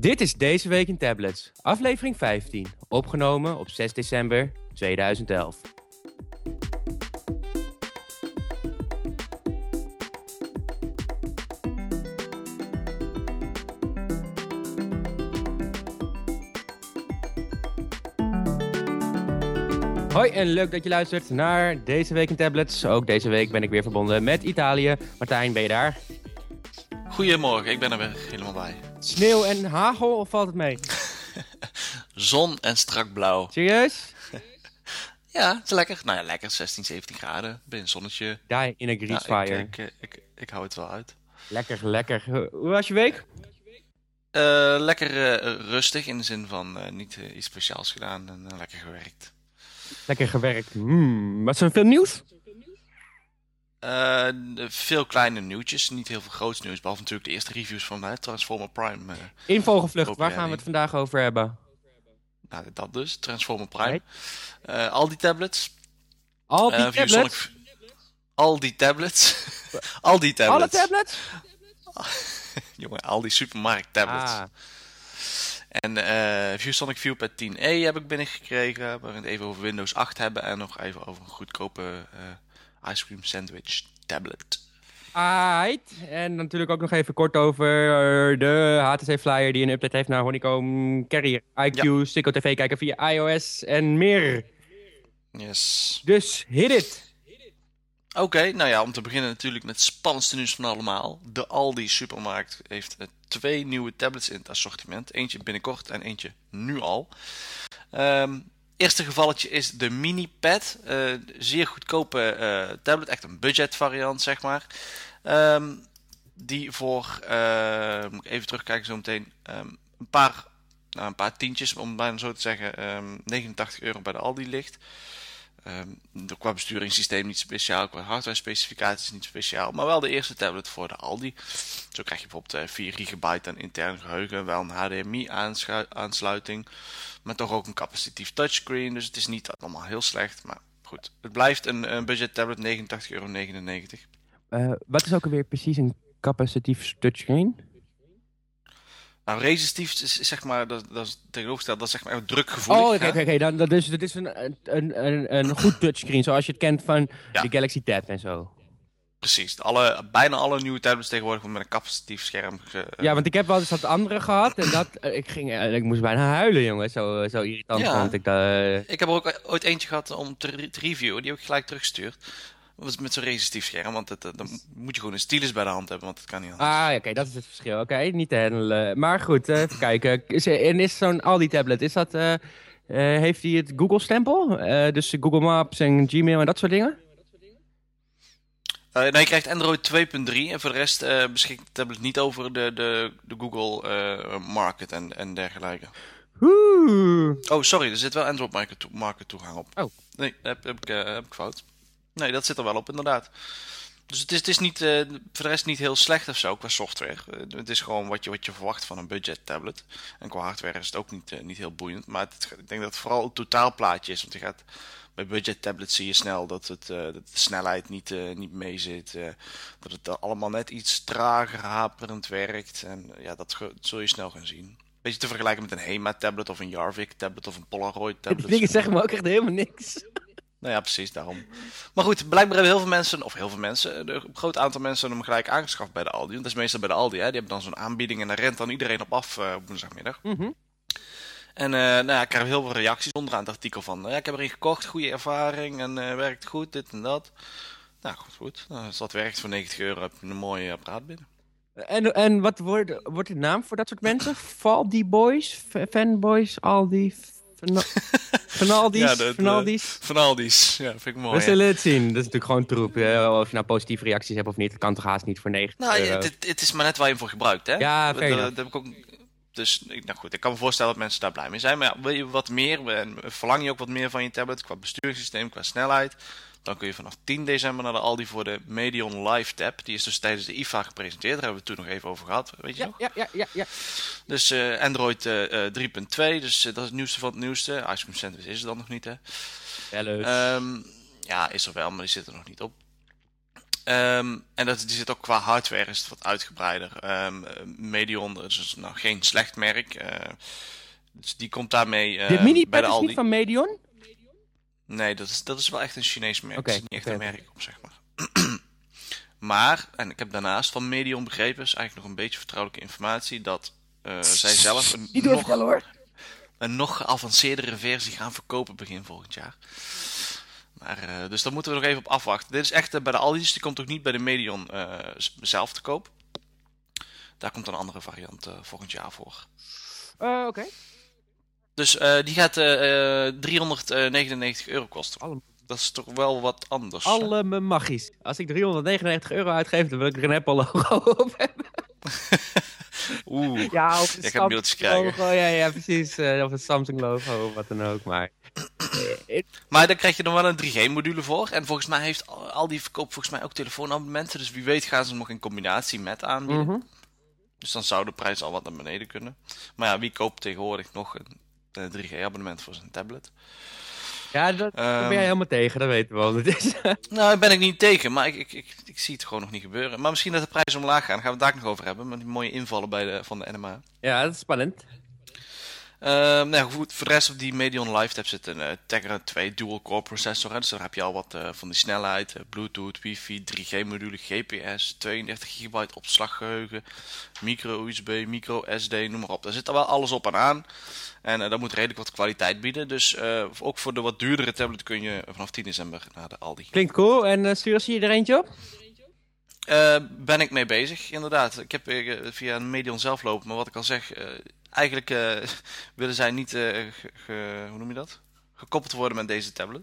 Dit is Deze Week in Tablets, aflevering 15, opgenomen op 6 december 2011. Hoi en leuk dat je luistert naar Deze Week in Tablets. Ook deze week ben ik weer verbonden met Italië. Martijn, ben je daar? Goedemorgen, ik ben er weer helemaal. Sneeuw en hagel of valt het mee? Zon en strak blauw. Serieus? Ja, het is lekker. Nou ja, lekker. 16, 17 graden. Ben een zonnetje. Die in a grease Ja, fire. ik, ik, ik, ik hou het wel uit. Lekker, lekker. Hoe was je week? Eh, lekker eh, rustig in de zin van eh, niet iets speciaals gedaan en lekker gewerkt. Lekker gewerkt. Hmm, was er veel nieuws? Eh, veel kleine nieuwtjes, niet heel veel groots nieuws. Behalve natuurlijk de eerste reviews van eh, Transformer Prime. Hoop waar gaan we het vandaag over hebben? nou, dat dus, Transformer Prime. Al die tablets. Al die tablets? Sonic- Al die tablets. al die tablets. Alle tablets? Jongen, al die supermarkt tablets. Ah, En eh ViewSonic ViewPad 10e heb ik binnengekregen. Waar we het even over Windows 8 hebben. En nog even over een goedkope ice cream sandwich tablet. aight. En natuurlijk ook nog even kort over de HTC Flyer die een update heeft naar Honeycomb, Carrier, IQ, Sicko TV kijken via iOS en meer. Yes. Dus hit it! Oké, nou ja, om te beginnen natuurlijk met het spannendste nieuws van allemaal. De Aldi supermarkt heeft eh, twee nieuwe tablets in het assortiment. Eentje binnenkort en eentje nu al. Ehm eerste gevalletje is de Mini Pad. Eh, zeer goedkope eh, tablet, echt een budget variant zeg maar. Ehm, die voor, eh, ik even terugkijken zo meteen, ehm, een paar, nou, een paar tientjes, om het bijna zo te zeggen, ehm 89 euro bij de Aldi ligt. Ehm, qua besturingssysteem niet speciaal, qua hardware specificaties niet speciaal, maar wel de eerste tablet voor de Aldi. Zo krijg je bijvoorbeeld eh, 4 gigabyte aan intern geheugen, wel een HDMI-aansluiting, maar toch ook een capacitief touchscreen, dus het is niet allemaal heel slecht, maar goed. Het blijft een, een budget tablet, 89,99 euro. Eh, wat is ook alweer precies een capacitief touchscreen? Nou, resistief is zeg maar, dat, dat is tegenovergesteld, dat is zeg maar drukgevoelig. Oh, oké, oké. Dan, dat is, dat is een, een, een, een goed touchscreen, zoals je het kent van Ja. de Galaxy Tab en zo. Precies, alle, bijna alle nieuwe tablets tegenwoordig worden met een capacitief scherm. ge- Ja, want ik heb wel eens dat andere gehad en dat, eh, ik, ging, eh, ik moest bijna huilen, jongen. Zo, zo irritant Ja. vond ik dat. eh. Ik heb er ook ooit eentje gehad om te, re- te reviewen. Die heb ik gelijk teruggestuurd. Dat was met zo'n resistief scherm. Want het, eh, dan moet je gewoon een stylus bij de hand hebben. Want dat kan niet anders. Ah, oké, dat is het verschil. Oké, niet te handelen. Maar goed, eh, even kijken. Is, en is zo'n Aldi tablet, is dat, eh, eh, heeft hij het Google stempel? Eh, dus Google Maps en Gmail en dat soort dingen? Eh, nou, je krijgt Android 2.3. En voor de rest eh, beschikt de tablet niet over de, de, de Google eh, Market en, en dergelijke. Oeh. Oh, sorry. Er zit wel Android Market, toe- market toegang op. Oh. Nee, heb, heb, ik, heb ik fout. Nee, dat zit er wel op, inderdaad. Dus het is, het is niet, voor de rest niet heel slecht of zo qua software. Het is gewoon wat je, wat je verwacht van een budget tablet. En qua hardware is het ook niet, niet heel boeiend. Maar het, ik denk dat het vooral het totaalplaatje is. Want je gaat, bij budget tablets zie je snel dat, het, eh, dat de snelheid niet, eh, niet mee zit. eh, dat het allemaal net iets trager, haperend werkt. En ja, dat, zul je snel gaan zien. Beetje te vergelijken met een HEMA tablet of een Jarvik tablet of een Polaroid Die dingen zeggen me ook echt helemaal niks. Nou ja, precies, daarom. Maar goed, blijkbaar hebben heel veel mensen, of heel veel mensen, een groot aantal mensen hem gelijk aangeschaft bij de Aldi. Want dat is meestal bij de Aldi, hè. Die hebben dan zo'n aanbieding en daar rent dan iedereen op af op woensdagmiddag. Mhm. En eh, nou ja, ik krijg heel veel reacties onderaan het artikel van, ja, ik heb erin gekocht, goede ervaring en eh, werkt goed, dit en dat. Nou, goed, goed. Nou, als dat werkt voor 90 euro heb je een mooi apparaat binnen. En, en wat wordt, wordt de naam voor dat soort mensen? Valdi Boys? Fanboys? Van-? Ja, dat, eh, Vanaldi's? Van Aldi's, ja, vind ik mooi. We hè. zullen het zien. Dat is natuurlijk gewoon troep. eh, of je nou positieve reacties hebt of niet. Dat kan toch haast niet voor 90 Nou, het, het, is maar net waar je hem voor gebruikt, hè? Ja, dat heb ik ook. Dus, ik- nou goed, ik kan me voorstellen dat mensen daar blij mee zijn. Maar ja, wil je wat meer, en verlang je ook wat meer van je tablet qua besturingssysteem, qua snelheid, dan kun je vanaf 10 december naar de Aldi voor de Medion Live Tab. Die is dus tijdens de IFA gepresenteerd, daar hebben we het toen nog even over gehad, weet je Ja, nog? ja, ja, ja, ja. Dus eh, Android eh, eh, 3.2, dus eh, dat is het nieuwste van het nieuwste. Ice Cream Sandwich is er dan nog niet, hè? Wel eens. Ehm, ja, is er wel, maar die zit er nog niet op. Ehm, en dat, die zit ook qua hardware is het wat uitgebreider. Um, Medion is dus nou geen slecht merk. Uh, dus die komt daarmee uh, Dit mini bij de is Aldi. niet van Medion? Nee, dat is, dat is wel echt een Chinees merk. Oké, Het is niet echt een merk op, zeg maar. maar, en ik heb daarnaast van Medion begrepen, is eigenlijk nog een beetje vertrouwelijke informatie, dat uh, zij zelf een nog, hoor. een nog geavanceerdere versie gaan verkopen begin volgend jaar. Maar, uh, dus daar moeten we nog even op afwachten. Dit is echt uh, bij de Aldi's, die komt ook niet bij de Medion uh, zelf te koop. Daar komt een andere variant volgend jaar voor. Oké. Okay. Dus die gaat 399 euro kosten. Dat is toch wel wat anders. Alle magisch. Als ik 399 euro uitgeef, dan wil ik er een Apple logo op hebben. Oeh, ja, of een ik heb mailtjes krijgen. Logo, ja, ja, precies. Uh, of een Samsung logo of wat dan ook. Maar, maar daar krijg je dan wel een 3G-module voor. En volgens mij heeft al die verkoop volgens mij ook telefoonabonnementen. Dus wie weet gaan ze nog in combinatie met aanbieden. Mm -hmm. Dus dan zou de prijs al wat naar beneden kunnen. Maar ja, wie koopt tegenwoordig nog een, een 3G-abonnement voor zijn tablet? Ja, dat, um, ben jij helemaal tegen, dat weten we al. nou, daar ben ik niet tegen, maar ik, ik, ik, ik, zie het gewoon nog niet gebeuren. Maar misschien dat de prijzen omlaag gaan, daar gaan we het daar nog over hebben. Met die mooie invallen bij de, van de NMA. Ja, dat is spannend. Uh, nou goed, voor de rest op die Medion Live Tab zit een uh, Tegra 2 dual core processor. Hè? Dus daar heb je al wat uh, van die snelheid, Bluetooth, wifi, 3G module, GPS, 32 gigabyte opslaggeheugen, micro USB, micro SD, noem maar op. Daar zit er wel alles op en aan. En dat moet redelijk wat kwaliteit bieden. Dus ook voor de wat duurdere tablet kun je vanaf 10 december naar de Aldi. Klinkt cool. En stuur je er eentje op? Uh, ben ik mee bezig, inderdaad. Ik heb uh, via een medium zelf lopen, maar wat ik al zeg, uh, eigenlijk willen zij niet, ge, ge, hoe noem je dat? Gekoppeld worden met deze tablet.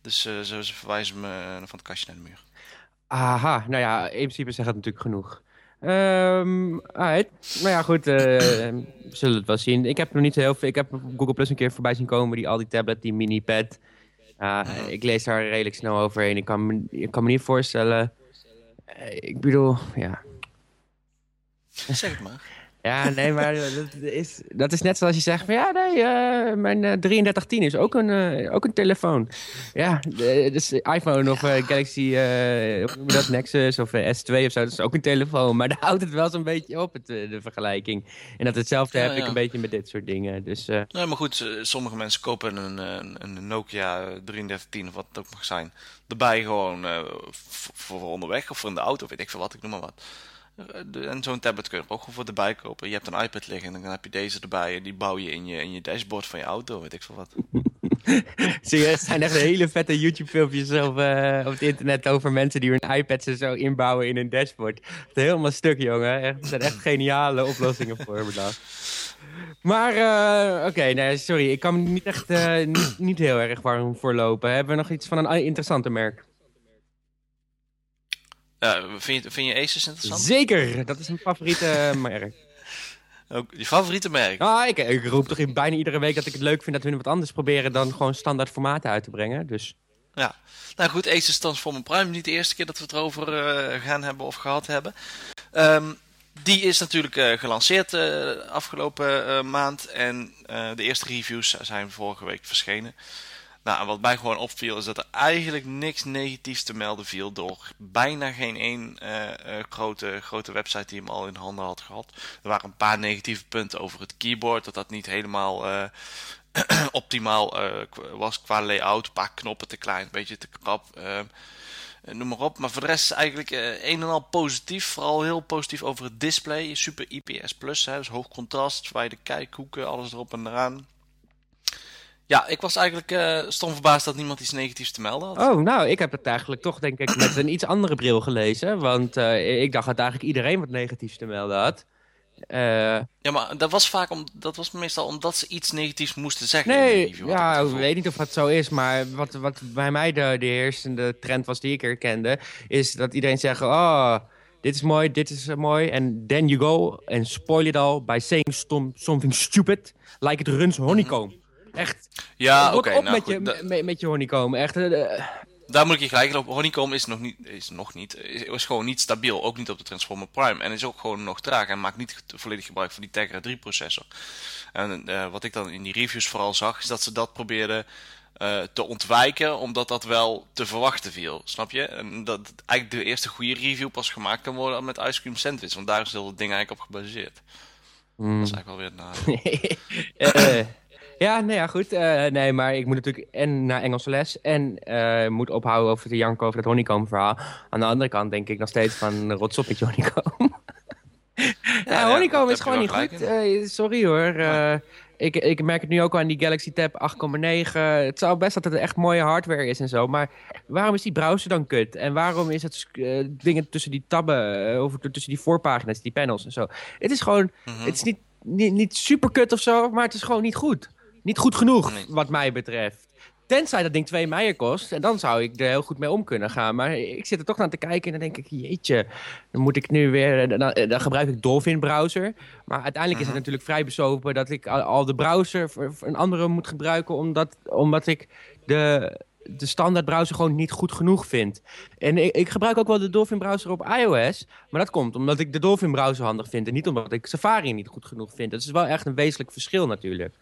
Dus ze, ze, verwijzen me van het kastje naar de muur. Aha, nou ja, in principe zegt het natuurlijk genoeg. Um. Nou ja, goed, we zullen het wel zien. Ik heb nog niet heel veel, ik heb Google Plus een keer voorbij zien komen, die al die tablet, die mini pad. ik lees daar redelijk snel overheen. Ik kan me, ik kan me niet voorstellen ik bedoel, ja. Zeg het maar. Ja, nee, maar dat is, dat is net zoals je zegt van ja, nee, uh, mijn uh, 3310 is ook een, uh, ook een telefoon. Ja, dus iPhone of Galaxy, dat, Nexus of S2 of zo, dat is ook een telefoon. Maar daar houdt het wel zo'n beetje op, het, de vergelijking. En dat hetzelfde ja, heb ja. ik een beetje met dit soort dingen. Dus, nee, maar goed, sommige mensen kopen een, een, een Nokia 3310 of wat het ook mag zijn. Erbij gewoon voor onderweg of voor in de auto, weet ik veel wat, ik noem maar wat. En zo'n tablet kun je er ook gewoon voor erbij kopen. Je hebt een iPad liggen en dan heb je deze erbij en die bouw je in je, in je dashboard van je auto, weet ik veel wat. Het zijn echt hele vette YouTube-filmpjes uh, op het internet over mensen die hun iPads er zo inbouwen in hun dashboard. Het is helemaal stuk, jongen. Er zijn echt geniale oplossingen voor bedacht. Maar, uh, oké, nee, sorry. Ik kan niet echt uh, niet, niet, heel erg warm voor lopen. Hebben we nog iets van een interessanter merk? Ja, vind, je, vind je Asus interessant? Zeker, dat is mijn favoriete merk. Ook je favoriete merk? Ah, ik, ik roep toch in bijna iedere week dat ik het leuk vind dat we wat anders proberen dan gewoon standaard formaten uit te brengen. Dus. Ja, nou goed, Asus Transformer Prime, niet de eerste keer dat we het erover uh, gaan hebben of gehad hebben. Um, die is natuurlijk uh, gelanceerd uh, afgelopen maand en de eerste reviews zijn vorige week verschenen. Nou, en wat mij gewoon opviel is dat er eigenlijk niks negatiefs te melden viel door bijna geen één uh, uh, grote, grote website die hem al in handen had gehad. Er waren een paar negatieve punten over het keyboard, dat dat niet helemaal uh, optimaal was qua layout. Een paar knoppen te klein, een beetje te krap. noem maar op. Maar voor de rest eigenlijk een en al positief. Vooral heel positief over het display. Super IPS Plus, hè, dus hoog contrast, wijde kijkhoeken, alles erop en eraan. Ja, ik was eigenlijk uh, stom verbaasd dat niemand iets negatiefs te melden had. Oh, nou, ik heb het eigenlijk toch denk ik met een iets andere bril gelezen. Want uh, ik dacht dat eigenlijk iedereen wat negatiefs te melden had. Uh, ja, maar dat was vaak om, dat was meestal omdat ze iets negatiefs moesten zeggen. Nee, in review, ja, ik weet niet of dat zo is. Maar wat, wat bij mij de, de heersende trend was die ik herkende, is dat iedereen zegt: Oh, dit is mooi, dit is mooi. En then you go and spoil it all by saying something stupid, like it runs honeycomb. Mm -hmm. Echt. Ja, oké. Okay, op nou, met, je, met, met je honeycomb. Echt. Uh, daar moet ik je gelijk lopen. Honeycomb is nog niet, is nog niet, is gewoon niet stabiel. Ook niet op de Transformer Prime. En is ook gewoon nog traag en maakt niet volledig gebruik van die Tegra 3 processor. En uh, wat ik dan in die reviews vooral zag, is dat ze dat probeerden eh, te ontwijken, omdat dat wel te verwachten viel. Snap je? En dat eigenlijk de eerste goede review pas gemaakt kan worden met Ice Cream Sandwich. Want daar is heel het ding eigenlijk op gebaseerd. Mm. Dat is eigenlijk wel weer het nadeel. Eh, ja, nee, ja, goed. Eh, nee, maar ik moet natuurlijk en naar Engelse les en eh, moet ophouden over de jank over het honeycomb verhaal. Aan de andere kant denk ik nog steeds van rot op met je honeycomb. ja, ja, honeycomb is gewoon niet goed. Eh, sorry hoor. Eh, ik, ik merk het nu ook al aan die Galaxy Tab 8,9. Het zou best dat het echt mooie hardware is en zo. Maar waarom is die browser dan kut? En waarom is het eh, dingen tussen die tabben, eh, of tussen die voorpagina's, die panels en zo? Het is gewoon, Mhm. het is niet, niet, niet super kut of zo, maar het is gewoon niet goed. Niet goed genoeg, Nee. wat mij betreft. Tenzij dat ding 2 meijer kost. En dan zou ik er heel goed mee om kunnen gaan. Maar ik zit er toch naar te kijken en dan denk ik, jeetje. Dan moet ik nu weer... Dan, dan gebruik ik Dolphin browser. Maar uiteindelijk is het natuurlijk vrij besopen dat ik al, al de browser voor, voor een andere moet gebruiken. Omdat, omdat ik de, de standaard browser gewoon niet goed genoeg vind. En ik, ik gebruik ook wel de Dolphin browser op iOS. Maar dat komt omdat ik de Dolphin browser handig vind. En niet omdat ik Safari niet goed genoeg vind. Dat is wel echt een wezenlijk verschil natuurlijk.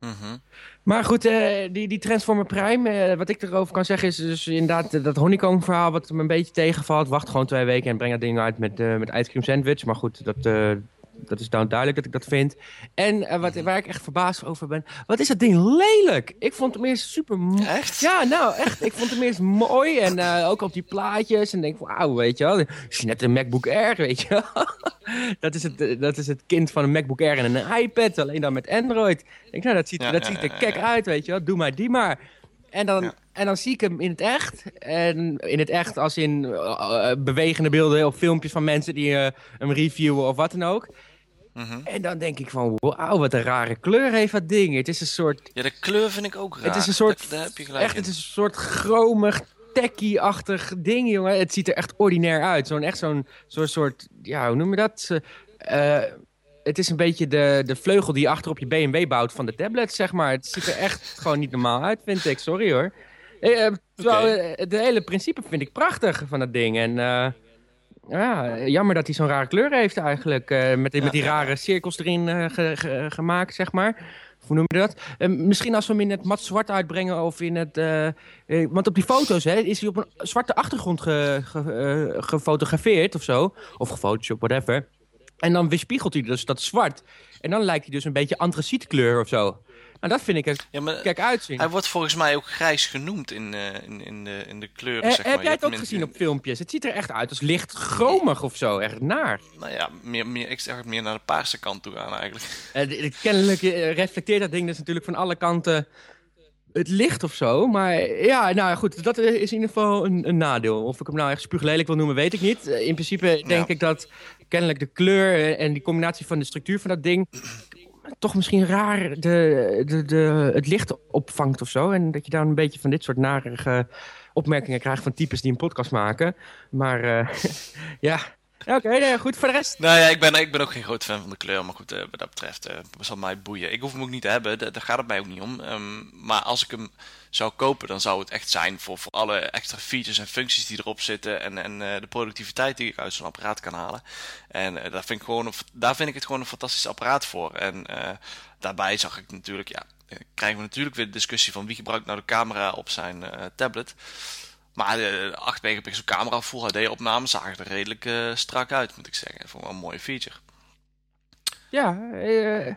Mhm. Maar goed, eh, die, die Transformer Prime, eh, wat ik erover kan zeggen is dus inderdaad eh, dat honeycomb verhaal wat me een beetje tegenvalt. Wacht gewoon twee weken en breng dat ding uit met, met ice cream sandwich. Maar goed, dat, dat is dan duidelijk dat ik dat vind. En wat, waar ik echt verbaasd over ben, wat is dat ding lelijk? Ik vond hem eerst super mooi. Echt? Ja, nou echt. Ik vond hem eerst mooi en ook op die plaatjes. En denk, wauw, weet je wel. Het is net een MacBook Air, weet je wel. dat, is het, eh, dat is het kind van een MacBook Air en een iPad, alleen dan met Android. Ik denk, nou, dat ziet, Ja, dat ja, ziet er kek uit, weet je wel. Doe maar die maar. En dan, en dan zie ik hem in het echt. En in het echt als in eh, eh, bewegende beelden of filmpjes van mensen die eh, hem reviewen of wat dan ook. Mhm. En dan denk ik van, wauw, wat een rare kleur heeft dat ding. Het is een soort Ja, de kleur vind ik ook raar. Het is een soort- Daar, daar heb je gelijk Echt, in. het is een soort chromig, techie-achtig ding, jongen. Het ziet er echt ordinair uit. Zo'n echt zo'n zo'n soort, ja, hoe noem je dat? Eh, het is een beetje de, de vleugel die je achter op je BMW bouwt van de tablet, zeg maar. Het ziet er echt gewoon niet normaal uit, vind ik. Sorry hoor. Eh, eh, terwijl, eh, het hele principe vind ik prachtig van dat ding. En ja, jammer dat hij zo'n rare kleur heeft eigenlijk. met, die- met die rare cirkels erin ge- ge- gemaakt, zeg maar. Hoe noem je dat? Eh, misschien als we hem in het mat zwart uitbrengen of in het... eh, eh, want op die foto's hè, is hij op een zwarte achtergrond eh, gefotografeerd of zo. Of gefotoshopt, whatever. En dan weerspiegelt hij dus dat zwart. En dan lijkt hij dus een beetje antracietkleur of zo. Dat vind ik Ja, maar kijk uitzien. hij wordt volgens mij ook grijs genoeg in, eh, in, in, de, in de kleuren, Eh, zeg maar. heb jij het ook gezien op filmpjes? Het ziet er echt uit als licht chromig of zo. Echt naar. Nou ja, meer, meer, ik zeg het meer naar de paarse kant toe aan eigenlijk. Eh, kennelijk eh, reflecteert dat ding dus natuurlijk van alle kanten het licht of zo. Maar ja, nou goed, dat is in ieder geval een, een nadeel. Of ik hem nou echt spuuglelijk wil noemen, weet ik niet. Eh, in principe denk Ja. ik dat kennelijk de kleur eh, en die combinatie van de structuur van dat ding... toch misschien raar de, de, de, het licht opvangt of zo. En dat je dan een beetje van dit soort narige opmerkingen krijgt van types die een podcast maken. Maar eh, ja, oké, nou goed. Voor de rest... Nou ja, ik ben, ik ben ook geen groot fan van de kleur, maar goed, eh, wat dat betreft eh zal mij boeien. Ik hoef hem ook niet te hebben, da- daar gaat het mij ook niet om. Ehm, maar als ik hem zou kopen, dan zou het echt zijn voor, voor alle extra features en functies die erop zitten en, en eh, de productiviteit die ik uit zo'n apparaat kan halen. En eh, daar, vind ik gewoon daar vind ik het gewoon een fantastisch apparaat voor. En eh, daarbij zag ik natuurlijk, ja, krijgen we natuurlijk weer de discussie van wie gebruikt nou de camera op zijn tablet. Maar de 8 megapixel camera Full HD opnames zagen er redelijk strak uit, moet ik zeggen. Vond wel een mooie feature. Ja, eh,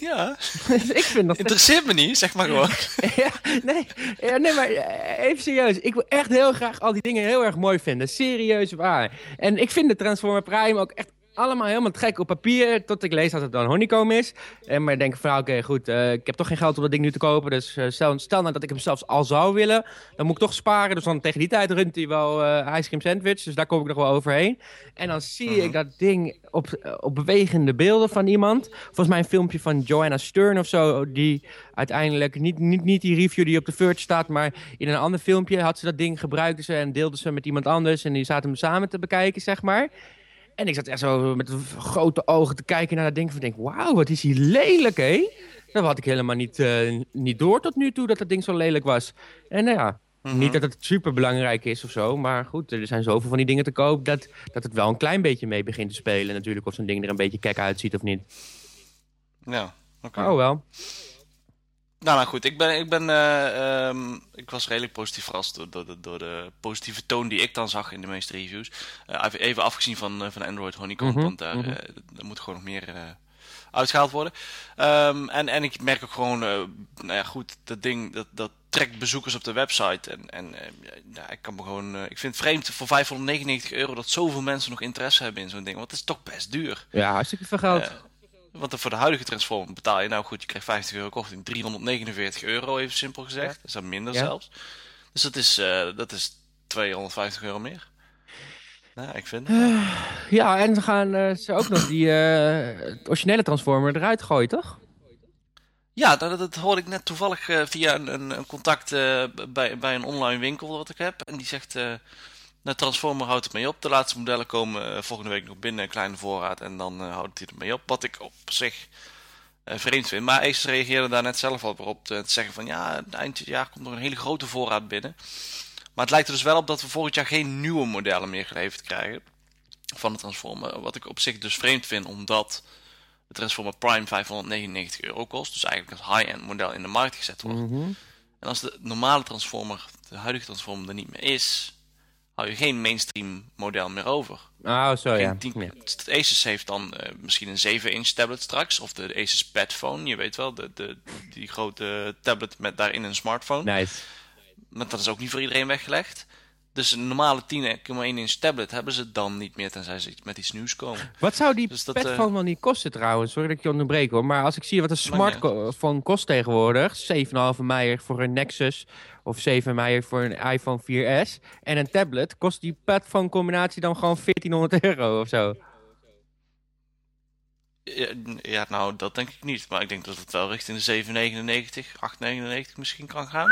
Ja, ik vind dat... interesseert me niet, zeg maar gewoon. ja, nee, ja, nee, maar eh, even serieus. Ik wil echt heel graag al die dingen heel erg mooi vinden. Serieus waar. En ik vind de Transformer Prime ook echt allemaal helemaal te gek op papier. Tot ik lees dat het dan honeycomb is. En maar ik denk van, oké, goed. eh, ik heb toch geen geld om dat ding nu te kopen. Dus eh, stel, stel nou dat ik hem zelfs al zou willen. Dan moet ik toch sparen. Dus dan tegen die tijd runt hij wel eh ice cream sandwich. Dus daar kom ik nog wel overheen. En dan zie ik dat ding op, op bewegende beelden van iemand. Volgens mij een filmpje van Joanna Stern of zo. Die uiteindelijk, niet, niet, niet die review die op de Verge staat. Maar in een ander filmpje had ze dat ding gebruikte ze. En deelde ze met iemand anders. En die zaten hem samen te bekijken, zeg maar. En ik zat echt zo met grote ogen te kijken naar dat ding. Van denk, wauw, wat is hij lelijk, hé? Dat had ik helemaal niet, eh, niet door tot nu toe, dat dat ding zo lelijk was. En nou ja, Mhm. niet dat het super belangrijk is of zo. Maar goed, er zijn zoveel van die dingen te koop... dat, dat het wel een klein beetje mee begint te spelen natuurlijk. Of zo'n ding er een beetje kek uitziet of niet. Ja, oké. Oh wel. Nou, nou goed, ik, ben, ik, ben, eh, ehm, ik was redelijk positief verrast door, door, de, door de positieve toon die ik dan zag in de meeste reviews. Uh, even afgezien van, uh, van Android Honeycomb, mm want daar, mm moet gewoon nog meer uitgehaald worden. Um, en, en ik merk ook gewoon, nou ja goed, dat ding, dat, dat trekt bezoekers op de website. En, en ja, ik kan me gewoon, ik vind het vreemd voor 599 euro dat zoveel mensen nog interesse hebben in zo'n ding. Want het is toch best duur. Ja, hartstikke veel geld. Want voor de huidige transform betaal je nou goed, je krijgt 50 euro korting, 349 euro, even simpel gezegd. Dat is dan minder zelfs. Dus dat is, uh, dat is 250 euro meer. Nou, ik vind uh, ja, en ze gaan uh, ze ook nog die originele transformer eruit gooien, toch? Ja, dat, dat hoorde ik net toevallig via een, een contact bij, bij een online winkel wat ik heb. En die zegt de Transformer houdt het mee op. De laatste modellen komen eh, volgende week nog binnen, een kleine voorraad. En dan uh, houdt hij ermee op. Wat ik op zich uh, vreemd vind. Maar Acer reageerde daar net zelf al op te, te zeggen van... Ja, eind dit jaar komt er een hele grote voorraad binnen. Maar het lijkt er dus wel op dat we volgend jaar geen nieuwe modellen meer geleverd krijgen. Van de Transformer. Wat ik op zich dus vreemd vind, omdat de Transformer Prime 599 euro kost. Dus eigenlijk als high-end model in de markt gezet wordt. Mhm. En als de normale Transformer, de huidige Transformer, er niet meer is hou je geen mainstream model meer over. Oh, zo ja. Het Asus heeft dan uh, misschien een 7-inch tablet straks. Of de Asus Padphone, je weet wel. De, de, die grote tablet met daarin een smartphone. Nice. Maar dat is ook niet voor iedereen weggelegd. Dus een normale 10,1 inch tablet hebben ze dan niet meer, tenzij ze met iets nieuws komen. Wat zou die dus dat, uh, wel niet kosten trouwens? Sorry dat ik je onderbreek hoor. Maar als ik zie wat een smartphone kost tegenwoordig, 7,5 mei voor een Nexus of 7 mei voor een iPhone 4S en een tablet, kost die Padphone combinatie dan gewoon 1400 euro of zo? Ja, nou, dat denk ik niet. Maar ik denk dat het wel richting de 7,99, 8,99 misschien kan gaan.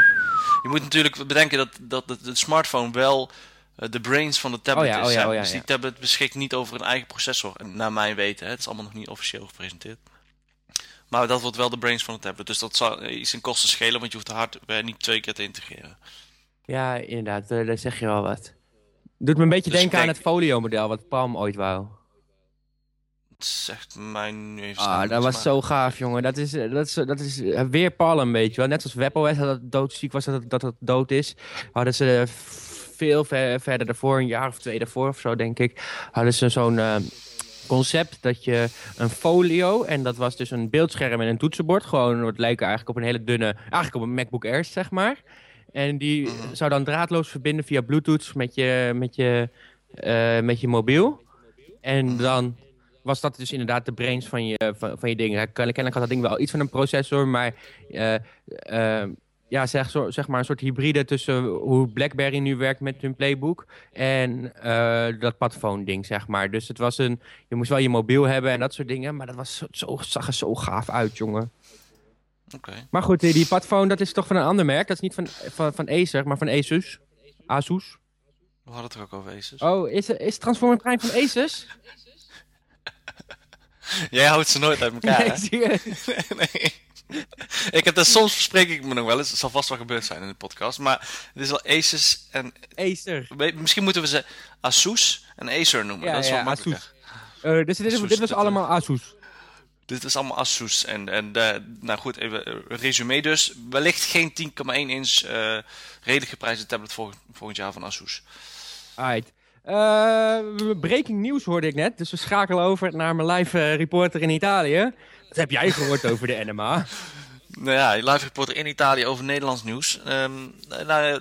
Je moet natuurlijk bedenken dat, dat de, smartphone wel uh, de brains van de tablet oh ja, is. Oh ja, oh ja, dus die tablet beschikt niet over een eigen processor. Naar mijn weten. Hè. Het is allemaal nog niet officieel gepresenteerd. Maar dat wordt wel de brains van de tablet. Dus dat zal iets in kosten schelen, want je hoeft de hardware niet twee keer te integreren. Ja, inderdaad. Eh, daar zeg je wel wat. Doet me een beetje dus denken aan het folio-model wat Palm ooit wou zegt mij nu even Ah, dat was zo gaaf, jongen. Dat is, eh, dat is, dat is eh, weer Palm, weet je wel. Net zoals WebOS dat het doodziek was dat het, dat het dood is. Hadden ze veel verder daarvoor, een jaar of twee daarvoor of zo, denk ik. Hadden ze zo'n uh, concept dat je een folio... en dat was dus een beeldscherm en een toetsenbord. Gewoon, het lijken eigenlijk op een hele dunne... eigenlijk op een MacBook Air, zeg maar. En die mhm. zou dan draadloos verbinden via Bluetooth met je, met je, uh, met je mobiel. En mhm. dan was dat dus inderdaad de brains van je, van, van je ding. Kennelijk had dat ding wel iets van een processor, maar uh, uh, ja, zeg, zo, zeg maar een soort hybride tussen hoe BlackBerry nu werkt met hun playbook en uh, dat padphone ding, zeg maar. Dus het was een, je moest wel je mobiel hebben en dat soort dingen, maar dat was zo, zo zag er zo gaaf uit, jongen. Okay. Maar goed, die padphone, dat is toch van een ander merk? Dat is niet van, van, van Acer, maar van Asus. Asus. We hadden het er ook over Asus. Oh, is, is Transformer Prime van Asus? Jij houdt ze nooit uit elkaar, nee, zie je. nee, Ik heb dat soms verspreek ik me nog wel eens. Het zal vast wel gebeurd zijn in de podcast. Maar het is al Asus en... Acer. Misschien moeten we ze Asus en Acer noemen. Ja, dat is wel makkelijker. Asus. Uh, dus dit, is, dit was allemaal Asus. Dit is allemaal Asus. En, en uh, nou goed, even resume dus. Wellicht geen 10,1 inch uh, redelijk geprijsde tablet volgend, volgend jaar van Asus. Alright. Uh, breaking news hoorde ik net, dus we schakelen over naar mijn live uh, reporter in Italië. Wat heb jij gehoord over de NMA? Nou ja, live reporter in Italië over Nederlands nieuws. Um, nou,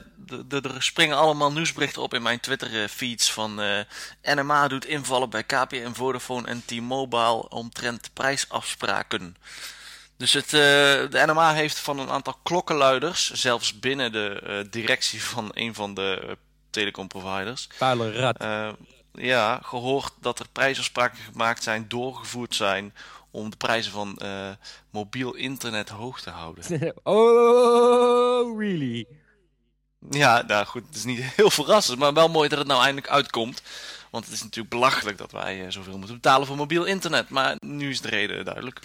er springen allemaal nieuwsberichten op in mijn Twitter-feeds van uh, NMA doet invallen bij KPN, Vodafone en T-Mobile omtrent prijsafspraken. Dus het, uh, de NMA heeft van een aantal klokkenluiders, zelfs binnen de directie van een van de telecomproviders. Vuile rat. Uh, ja, gehoord dat er prijsafspraken gemaakt zijn, doorgevoerd zijn om de prijzen van uh, mobiel internet hoog te houden. oh, really? Ja, nou goed, het is niet heel verrassend, maar wel mooi dat het nou eindelijk uitkomt. Want het is natuurlijk belachelijk dat wij uh, zoveel moeten betalen voor mobiel internet. Maar nu is de reden duidelijk.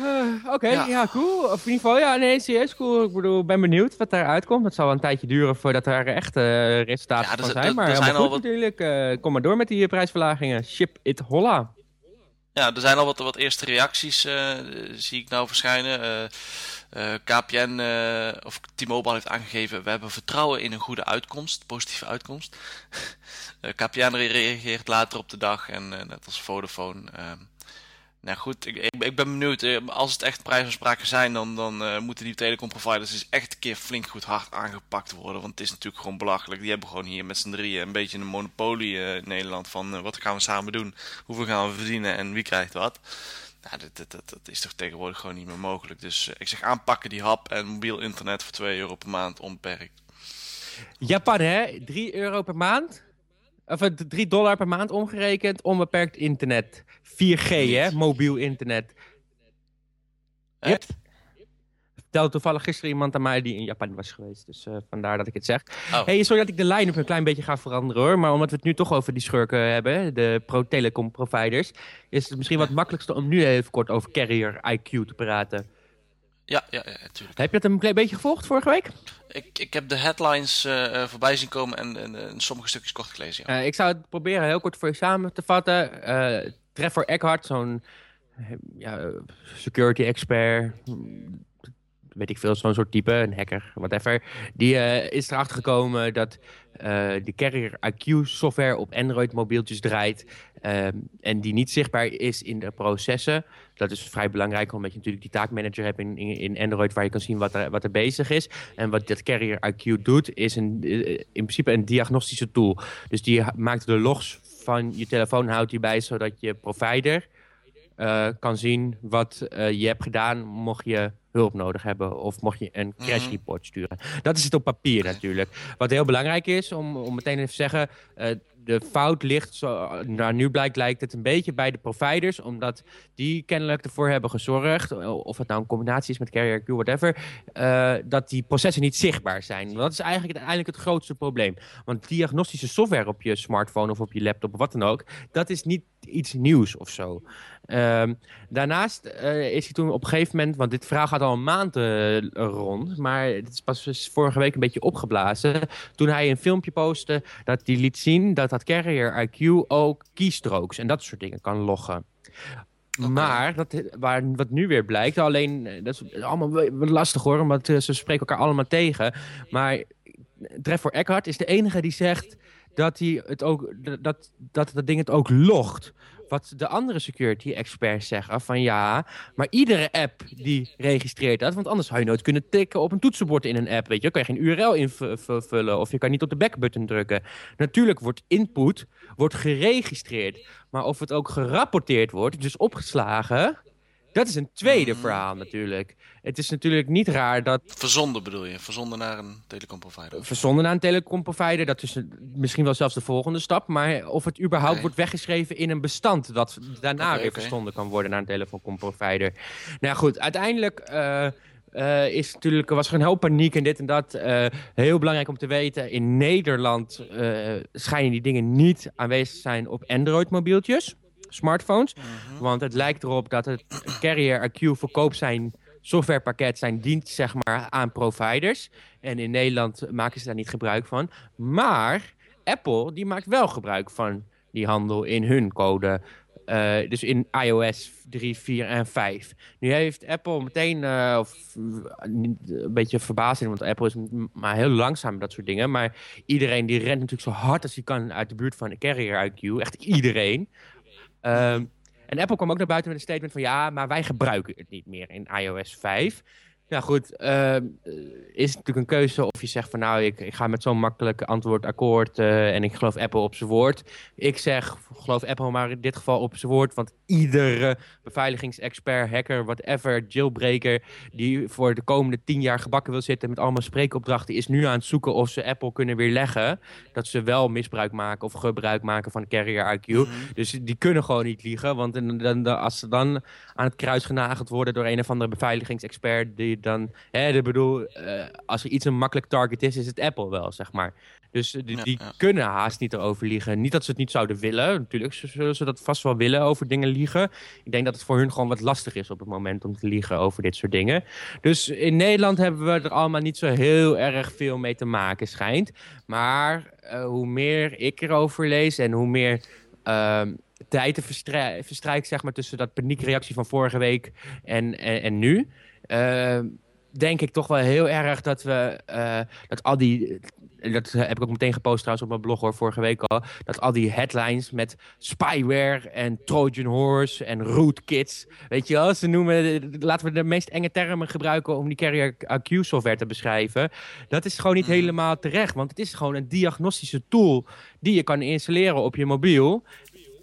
Uh, Oké, ja. cool. Of in ieder geval, ja, nee, serieus cool. Ik bedoel, ben benieuwd wat daaruit komt. Het zal een tijdje duren voordat er echt uh, resultaten ja, van zijn. maar er zijn goed, wat... natuurlijk. Uh, kom maar door met die prijsverlagingen. Ship it holla. Ja, er zijn al wat, wat eerste reacties, zie ik nou verschijnen. KPN of T-Mobile heeft aangegeven, we hebben vertrouwen in een goede uitkomst, positieve uitkomst. KPN reageert later op de dag en net als Vodafone ehm, nou goed, ik, ik, ben benieuwd. Eh, als het echt prijsafspraken zijn, dan, dan uh, moeten die telecomproviders dus echt een keer flink goed hard aangepakt worden. Want het is natuurlijk gewoon belachelijk. Die hebben gewoon hier met z'n drieën een beetje een monopolie uh, in Nederland. Van wat gaan we samen doen? Hoeveel gaan we verdienen en wie krijgt wat? Nou, dat, dat, dat, is toch tegenwoordig gewoon niet meer mogelijk. Dus ik zeg aanpakken die hap en mobiel internet voor 2 euro per maand onbeperkt. Japan hè, 3 euro per maand? Of 3 dollar per maand omgerekend, onbeperkt internet. 4G, hè? Mobiel internet. Echt? Vertelde toevallig gisteren iemand aan mij die in Japan was geweest. Dus uh, vandaar dat ik het zeg. Oh. Hey, sorry dat ik de lijn op een klein beetje ga veranderen hoor. Maar omdat we het nu toch over die schurken hebben, de pro-telecom providers, is het misschien wat makkelijkste om nu even kort over carrier IQ te praten. Ja, ja, ja, natuurlijk. Heb je dat een klein beetje gevolgd vorige week? Ik, ik heb de headlines uh, voorbij zien komen en, en, sommige stukjes kort gelezen. Ja. Uh, ik zou het proberen heel kort voor je samen te vatten. Uh, Trevor Eckhart, zo'n ja, security expert, weet ik veel, zo'n soort type, een hacker, whatever. Die is erachter gekomen dat de Carrier IQ software op Android mobieltjes draait. Uh, en die niet zichtbaar is in de processen. Dat is vrij belangrijk, omdat je natuurlijk die taakmanager hebt in, in, Android... waar je kan zien wat er, wat er bezig is. En wat dat Carrier IQ doet, is een, in principe een diagnostische tool. Dus die maakt de logs van je telefoon, houdt die bij... zodat je provider uh, kan zien wat uh, je hebt gedaan mocht je hulp nodig hebben of mocht je een crash report sturen. Dat is het op papier natuurlijk. Wat heel belangrijk is, om, om meteen even te zeggen, uh, de fout ligt, zo, nou, nu blijkt, lijkt het een beetje bij de providers, omdat die kennelijk ervoor hebben gezorgd, of het nou een combinatie is met Carrier Q, whatever, uh, dat die processen niet zichtbaar zijn. Dat is eigenlijk uiteindelijk het grootste probleem. Want diagnostische software op je smartphone of op je laptop of wat dan ook, dat is niet iets nieuws of zo. Um, daarnaast uh, is hij toen op een gegeven moment, want dit verhaal gaat al een maand uh, rond, maar het is pas vorige week een beetje opgeblazen. Toen hij een filmpje postte dat hij liet zien dat dat Carrier IQ ook keystrokes en dat soort dingen kan loggen. Okay. Maar dat, waar, wat nu weer blijkt, alleen dat is allemaal lastig hoor, omdat uh, ze spreken elkaar allemaal tegen. Maar Trevor Eckhart is de enige die zegt dat hij het ook dat, dat dat ding het ook logt wat de andere security experts zeggen van ja, maar iedere app die registreert dat, want anders zou je nooit kunnen tikken op een toetsenbord in een app, weet je, dan kan je geen URL invullen of je kan niet op de backbutton drukken. Natuurlijk wordt input wordt geregistreerd, maar of het ook gerapporteerd wordt, dus opgeslagen, dat is een tweede verhaal natuurlijk. Het is natuurlijk niet raar dat... Verzonden bedoel je? Verzonden naar een telecomprovider? Verzonden naar een telecomprovider, dat is misschien wel zelfs de volgende stap. Maar of het überhaupt okay. wordt weggeschreven in een bestand... dat daarna okay, weer okay. verzonden kan worden naar een telecomprovider. Nou goed, uiteindelijk... Uh, uh, is natuurlijk, was er een hoop paniek en dit en dat. Uh, heel belangrijk om te weten, in Nederland schijnen die dingen niet aanwezig te zijn op Android-mobieltjes smartphones. -huh. Want het lijkt erop dat het Carrier IQ verkoopt zijn softwarepakket, zijn dienst zeg maar, aan providers. En in Nederland maken ze daar niet gebruik van. Maar Apple die maakt wel gebruik van die handel in hun code. Uh, dus in iOS 3, 4 en 5. Nu heeft Apple meteen, uh, of, een beetje verbazing, want Apple is maar heel langzaam met dat soort dingen. Maar iedereen die rent natuurlijk zo hard als hij kan uit de buurt van de Carrier IQ. Echt iedereen. Um, en Apple kwam ook naar buiten met een statement van ja, maar wij gebruiken het niet meer in iOS 5. Nou goed, uh, is het natuurlijk een keuze of je zegt van nou, ik, ik ga met zo'n makkelijk antwoord akkoord uh, en ik geloof Apple op zijn woord. Ik zeg, geloof Apple maar in dit geval op zijn woord, want iedere beveiligingsexpert, hacker, whatever, jailbreaker die voor de komende tien jaar gebakken wil zitten met allemaal spreekopdrachten, is nu aan het zoeken of ze Apple kunnen weerleggen dat ze wel misbruik maken of gebruik maken van Carrier IQ. Mm -hmm. Dus die kunnen gewoon niet liegen, want dan, dan, als ze dan aan het kruis genageld worden door een of andere beveiligingsexpert die dan, hè, ik bedoel, uh, als er iets een makkelijk target is, is het Apple wel, zeg maar. Dus uh, die, ja, die ja. kunnen haast niet erover liegen. Niet dat ze het niet zouden willen. Natuurlijk zullen ze dat vast wel willen over dingen liegen. Ik denk dat het voor hun gewoon wat lastig is op het moment om te liegen over dit soort dingen. Dus in Nederland hebben we er allemaal niet zo heel erg veel mee te maken, schijnt. Maar uh, hoe meer ik erover lees en hoe meer tijd te verstrij- verstrijkt, zeg maar, tussen dat paniekreactie van vorige week en, en, en nu. Eh, denk ik toch wel heel erg dat we, eh, dat al die, dat heb ik ook meteen gepost trouwens op mijn blog hoor, vorige week al, dat al die headlines met spyware en Trojan Horse en rootkits, weet je wel, ze noemen, laten we de meest enge termen gebruiken om die Carrier IQ software te beschrijven. Dat is gewoon niet Mhm. helemaal terecht, want het is gewoon een diagnostische tool die je kan installeren op je mobiel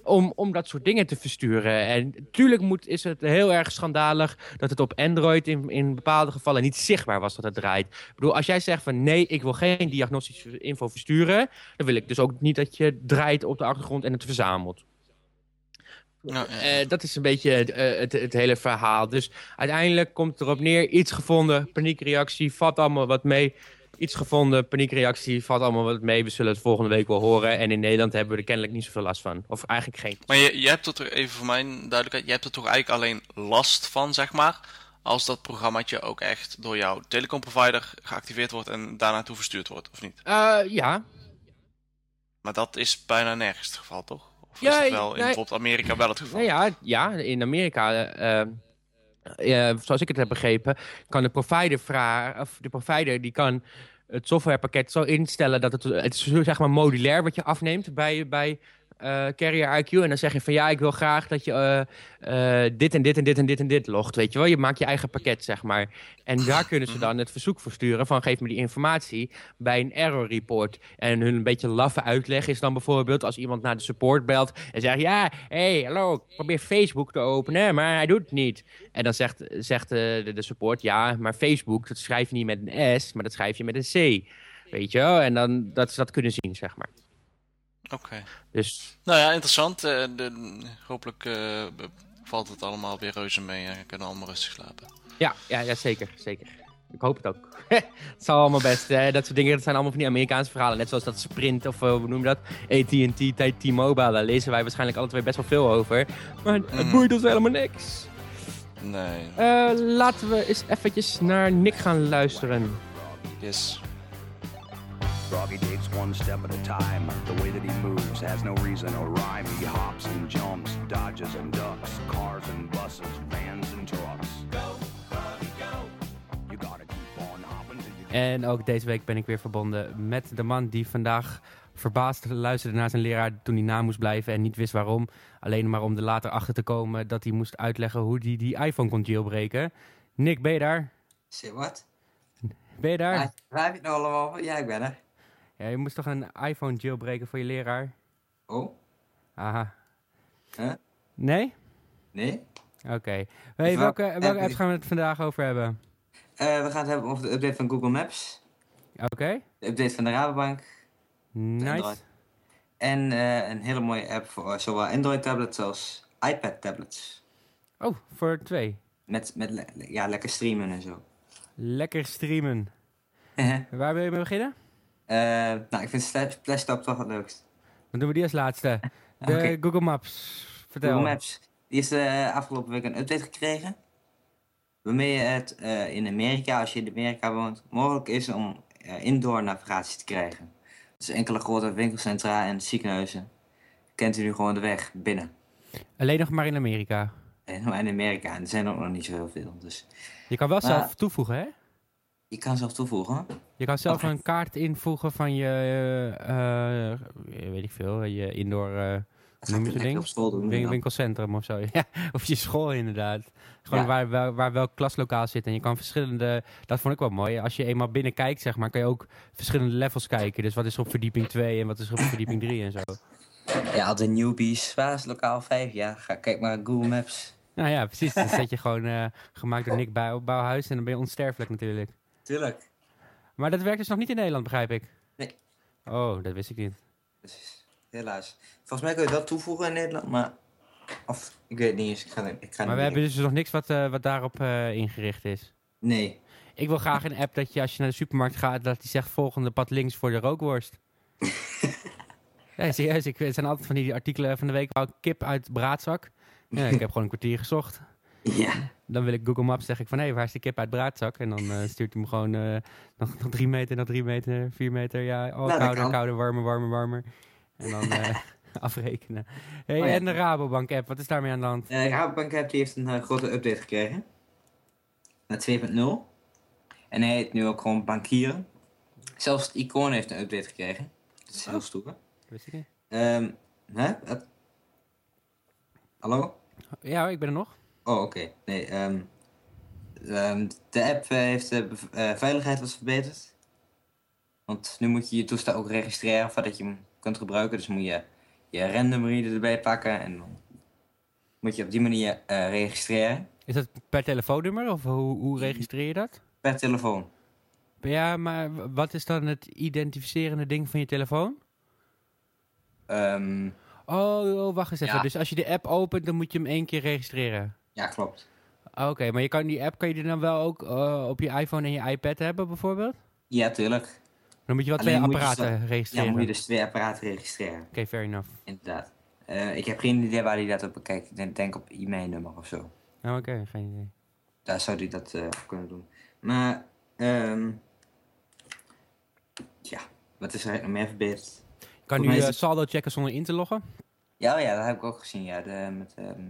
om, om dat soort dingen te versturen. En natuurlijk moet, is het heel erg schandalig dat het op Android in, in bepaalde gevallen niet zichtbaar was dat het draait. Ik bedoel, als jij zegt van nee, ik wil geen diagnostische info versturen, dan wil ik dus ook niet dat je draait op de achtergrond en het verzamelt. Nou, ja. Eh, dat is een beetje eh, het, het hele verhaal. Dus uiteindelijk komt het erop neer, iets gevonden, paniekreactie, valt allemaal wat mee. Iets gevonden, paniekreactie, valt allemaal wat mee. We zullen het volgende week wel horen. En in Nederland hebben we er kennelijk niet zoveel last van. Of eigenlijk geen. Maar je, je hebt er even voor mijn duidelijkheid, je hebt er toch eigenlijk alleen last van, zeg maar, als dat programmaatje ook echt door jouw telecomprovider geactiveerd wordt en daarnaartoe verstuurd wordt, of niet? Eh, ja, Maar dat is bijna nergens het geval, toch? Of Ja, is het wel in nee. bijvoorbeeld Amerika wel het geval? Nou ja, ja, in Amerika, eh, eh, zoals ik het heb begrepen, kan de provider vragen, of de provider die kan het softwarepakket zo instellen dat het, het is zeg maar modulair wat je afneemt bij, bij eh, Carrier IQ. En dan zeg je van ja, ik wil graag dat je eh, eh, dit en dit en dit en dit en dit logt, weet je wel. Je maakt je eigen pakket, zeg maar. En daar kunnen ze dan het verzoek voor sturen van geef me die informatie bij een error report. En hun een beetje laffe uitleg is dan bijvoorbeeld als iemand naar de support belt en zegt ja, hé, hey, hallo, ik probeer Facebook te openen, maar hij doet het niet. En dan zegt, zegt de, de support ja, maar Facebook, dat schrijf je niet met een S, maar dat schrijf je met een C. Weet je wel? En dan dat ze dat kunnen zien, zeg maar. Oké. Dus Nou ja, interessant. Eh, de, hopelijk eh, valt het allemaal weer reuze mee en kunnen allemaal rustig slapen. ja, ja, ja zeker, zeker. Ik hoop het ook. het zal allemaal best. Hè? Dat soort dingen, dat zijn allemaal van die Amerikaanse verhalen. Net zoals dat Sprint of eh, hoe noem je dat? AT&T, tijd T-Mobile. Daar lezen wij waarschijnlijk alle twee best wel veel over. Maar het Mhm. boeit ons helemaal niks. Nee. Eh, laten we eens eventjes naar Nick gaan luisteren. Yes. Froggy takes one step at a time. The way that he moves has no reason or rhyme. He hops and jumps, dodges and ducks, cars and buses, vans and trucks. Go, Froggy, go! You gotta keep on hopping till you En ook deze week ben ik weer verbonden met de man die vandaag verbaasd luisterde naar zijn leraar toen hij na moest blijven en niet wist waarom. Alleen maar om er later achter te komen dat hij moest uitleggen hoe hij die iPhone kon jailbreken. Nick, ben je daar? Zeg wat? Ben je daar? Waar, waar heb je het nou allemaal over? Ja, ik ben er. Ja, je moest toch een iPhone jailbreken voor je leraar? Oh? Aha. Huh? Nee? Nee? Oké. Hey, wou- welke welke apps gaan we het vandaag over hebben? Eh, we gaan het hebben over de update van Google Maps. Oké. De update van de Rabobank. Nice. Android. En eh, een hele mooie app voor eh, zowel Android tablets als iPad tablets. Oh, voor twee. Met, met le- ja, lekker streamen en zo. Lekker streamen. Waar wil je mee beginnen? Eh, nou, ik vind Splashtop toch het leukst. Dan doen we die als laatste. De. Google Maps. Vertel. Google Maps. Die is eh, afgelopen week een update gekregen. Waarmee het eh, in Amerika, als je in Amerika woont, mogelijk is om indoor navigatie te krijgen. Dus enkele grote winkelcentra en ziekenhuizen kent u nu gewoon de weg binnen. Alleen nog maar in Amerika. En in Amerika, en er zijn er ook nog niet zo heel veel. Dus Je kan wel Maar- zelf toevoegen, hè? Je kan zelf toevoegen. Je kan zelf een kaart invoegen van je, eh, eh, weet ik veel, je indoor Dat noem je ding? op school doen. win- dan. winkelcentrum of zo. Ja, of je school inderdaad. Gewoon Ja. waar, waar, waar welk klaslokaal zit. En je kan verschillende, dat vond ik wel mooi. Als je eenmaal binnen kijkt, zeg maar, kan je ook verschillende levels kijken. Dus wat is er op verdieping 2 en wat is er op verdieping 3 en zo. Ja, de newbies. Waar is lokaal 5? Ja, ga, kijk maar Google Maps. Nou ja, precies. Dan zet je gewoon gemaakt door Nick Bouw, Bouwhuis en dan ben je onsterfelijk natuurlijk. Tuurlijk. Maar dat werkt dus nog niet in Nederland, begrijp ik. Nee. Oh, dat wist ik niet. Helaas. Volgens mij kun je dat toevoegen in Nederland, maar... Of, ik weet niet eens. Ik ga, ik ga Maar we hebben dus nog niks wat, eh, wat daarop eh, ingericht is. Nee. Ik wil graag een app dat je als je naar de supermarkt gaat, dat die zegt volgende pad links voor de rookworst. ja, serieus. Ik, het zijn altijd van die artikelen van de week. Ik kip uit braadzak. Ja, ik heb gewoon een kwartier gezocht. Ja. Dan wil ik Google Maps zeg ik van hé, waar is die kip uit braadzak? En dan eh, stuurt hij me gewoon eh, nog, nog drie meter, nog drie meter, vier meter. Ja, oh, dat kouder, kouder, warmer, warmer, warmer. En dan, eh, afrekenen. Hey, Oh ja. En de Rabobank-app, wat is daarmee aan de hand? Eh, Rabobank app die heeft een grote update gekregen. Naar 2.0. En hij heet nu ook gewoon bankieren. Zelfs het icoon heeft een update gekregen. Dat is heel stoer. Wist ik niet. Ehm, hè? Hallo? Ja, ik ben er nog. Oh, oké. Nee, ehm, ehm, de app eh, heeft de eh, veiligheid wat verbeterd. Want nu moet je je toestel ook registreren voordat je hem kunt gebruiken. Dus moet je je random reader erbij pakken en dan moet je op die manier eh, registreren Is dat per telefoonnummer of hoe, hoe registreer je dat? per telefoon. Ja, maar wat is dan het identificerende ding van je telefoon? Ehm, Oh, oh, wacht eens even. Ja. Dus als je de app opent, dan moet je hem één keer registreren. Ja, klopt. Ah, Oké, maar je kan die app kan je die dan wel ook eh, op je iPhone en je iPad hebben, bijvoorbeeld? Ja, tuurlijk. Dan moet je wel Alleen twee apparaten Ja, registreren. moet je Oké, dus twee apparaten registreren. fair enough. Inderdaad. Eh, ik heb geen idee waar hij dat op bekijkt. Ik denk, denk op e-mailnummer of zo. Oh, Oké, geen idee. Daar zou hij dat op kunnen doen. Maar, ehm ja, wat is er eigenlijk nog meer verbeterd? Kan nu het- saldo checken zonder in te loggen? Ja, oh ja, dat heb ik ook gezien. Ja, de, met, ehm,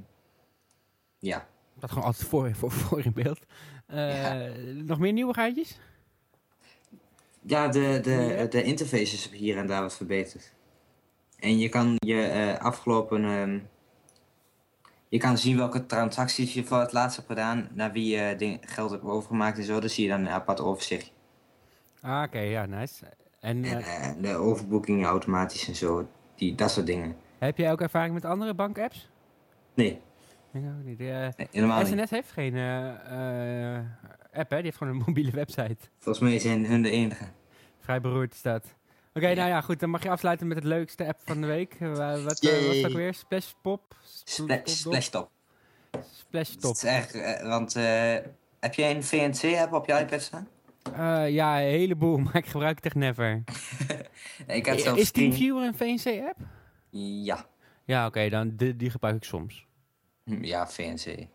ja. Dat gewoon altijd voor, voor, voor in beeld. Eh, Nog meer nieuwigheidjes? ja, de, de, de interface is hier en daar wat verbeterd. En je kan je eh, afgelopen... ehm, je kan zien welke transacties je voor het laatst hebt gedaan, naar wie je ding, geld hebt overgemaakt en zo. Dan zie je dan een apart overzicht. Ah, oké, ja, nice. En En eh, eh, de overboekingen automatisch en zo. Die, dat soort dingen. heb jij ook ervaring met andere bankapps? Nee, Ik ook niet. Eh. SNS heeft geen eh, eh, app, hè? Die heeft gewoon een mobiele website. Volgens mij zijn hun de enige. Vrij beroerd is dat. Oké, Ja. nou ja, goed. Dan mag je afsluiten met het leukste app van de week. Eh, wa- wat eh, was Yay. ook weer? Splash Pop? Spl- splash top. Splash Top. is echt, eh, want eh, heb jij een VNC-app op je iPad staan? Eh, ja, een heleboel, maar ik gebruik het echt never. Ik had zelfs Is TeamViewer een VNC-app? Ja, Ja, oké, dan die, die gebruik ik soms. Hm, ja, VNC.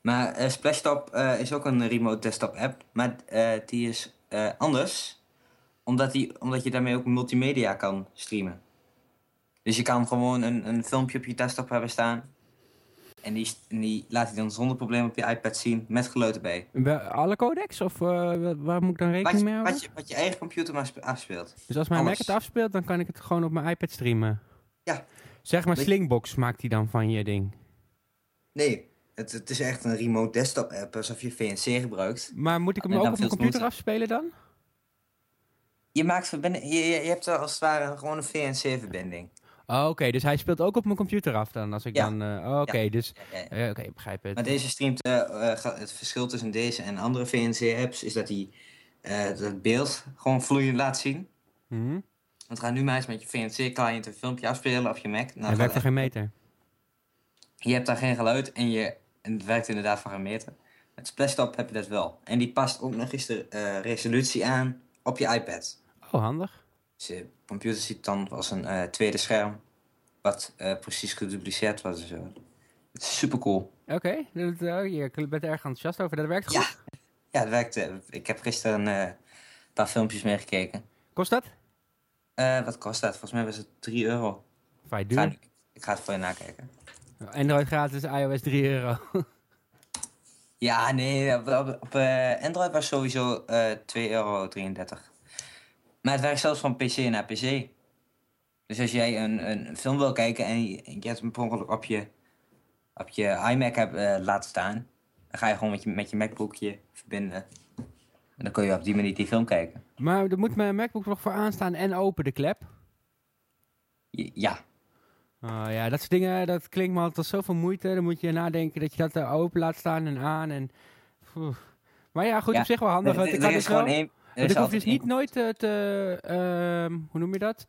Maar Splashtop eh, is ook een remote desktop app, maar eh, die is anders, omdat, die, omdat je daarmee ook multimedia kan streamen. Dus je kan gewoon een, een filmpje op je desktop hebben staan en die, en die laat hij dan zonder probleem op je iPad zien met geluid erbij. Alle codecs? Of wa- waar moet ik dan rekening je, mee houden? wat, je, wat je eigen computer maar spe- afspeelt. Dus als mijn alles. Mac het afspeelt, dan kan ik het gewoon op mijn iPad streamen. Ja. Zeg maar Slingbox maakt die dan van je ding. Nee, het, het is echt een remote desktop app, alsof je VNC gebruikt. Maar moet ik hem En ook op mijn computer smoother. afspelen dan? Je, maakt verbinding, je, je, je hebt als het ware gewoon een VNC-verbinding. Oh, oké, dus hij speelt ook op mijn computer af dan, als ik Ja. dan... eh, oh, oké, dus... Ja, ja. eh, oké, begrijp het. Maar deze streamt, eh, het verschil tussen deze en andere VNC-apps is dat hij het beeld gewoon vloeiend laat zien. Mhm. Want ga nu maar eens met je VNC-client een filmpje afspelen op je Mac. Nou, hij gaat werkt echt- geen meter. Je hebt daar geen geluid en, je, en het werkt inderdaad voor een meter. Met Splashtop heb je dat wel. En die past ook nog eens de eh, resolutie aan op je iPad. Oh, handig. Dus je computer ziet dan als een eh, tweede scherm, wat eh, precies gedupliceerd was en zo. Het is super cool. Oké, dat- oh, je bent er erg enthousiast over. Dat werkt goed. Ja. Ja, het werkt. ik heb gisteren eh, een paar filmpjes meegekeken. Kost dat? Eh, wat kost dat? Volgens mij was het 3 euro. Vrij duur. ik ga het voor je nakijken. Android gratis, iOS 3 euro. Ja, nee, op, op, op, eh, Android was sowieso eh 2,33 euro. Maar het werkt zelfs van PC naar PC. Dus als jij een, een film wil kijken en je, je hebt hem ongeluk op je, op je iMac hebt, laten staan, dan ga je gewoon met je, met je MacBookje verbinden. En dan kun je op die manier die film kijken. maar er moet mijn MacBook nog voor aanstaan en open de klep. Ja, Oh ja, dat soort dingen, dat klinkt me altijd als zoveel moeite. Dan moet je nadenken dat je dat er open laat staan en aan. En. Maar ja, goed, Ja. op zich wel handig. want ik kan is dus gewoon één... ik hoef dus niet nooit eh, te, ehm, hoe noem je dat?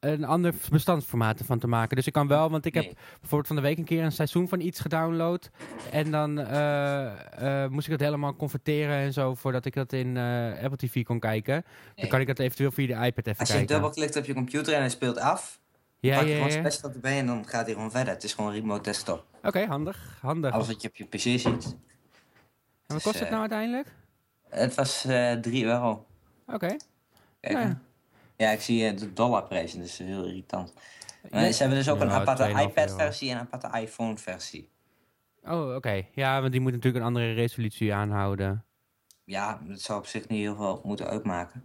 Een ander bestandsformaat ervan te maken. Dus ik kan wel, want ik heb Nee. bijvoorbeeld van de week een keer een seizoen van iets gedownload. En dan eh, eh, moest ik dat helemaal converteren en zo, voordat ik dat in eh, Apple TV kon kijken. Dan kan ik dat eventueel via de iPad even Als je kijken. dubbelklikt op je computer en hij speelt af, ja, pak je ja, gewoon ja. Splashtop erbij en dan gaat hij gewoon verder. Het is gewoon remote desktop. Oké, handig, handig. Alles wat je op je PC ziet. En wat kost het eh, nou uiteindelijk? Het was eh 3 euro. Oké. Ja. Ja, ik zie eh, de dollarprijs en dat is heel irritant. Ja. ze hebben dus ook een Ja, aparte 2,5 euro. iPad-versie en een aparte iPhone-versie. Oh, oké. Ja, want die moet natuurlijk een andere resolutie aanhouden. Ja, dat zou op zich niet heel veel moeten uitmaken.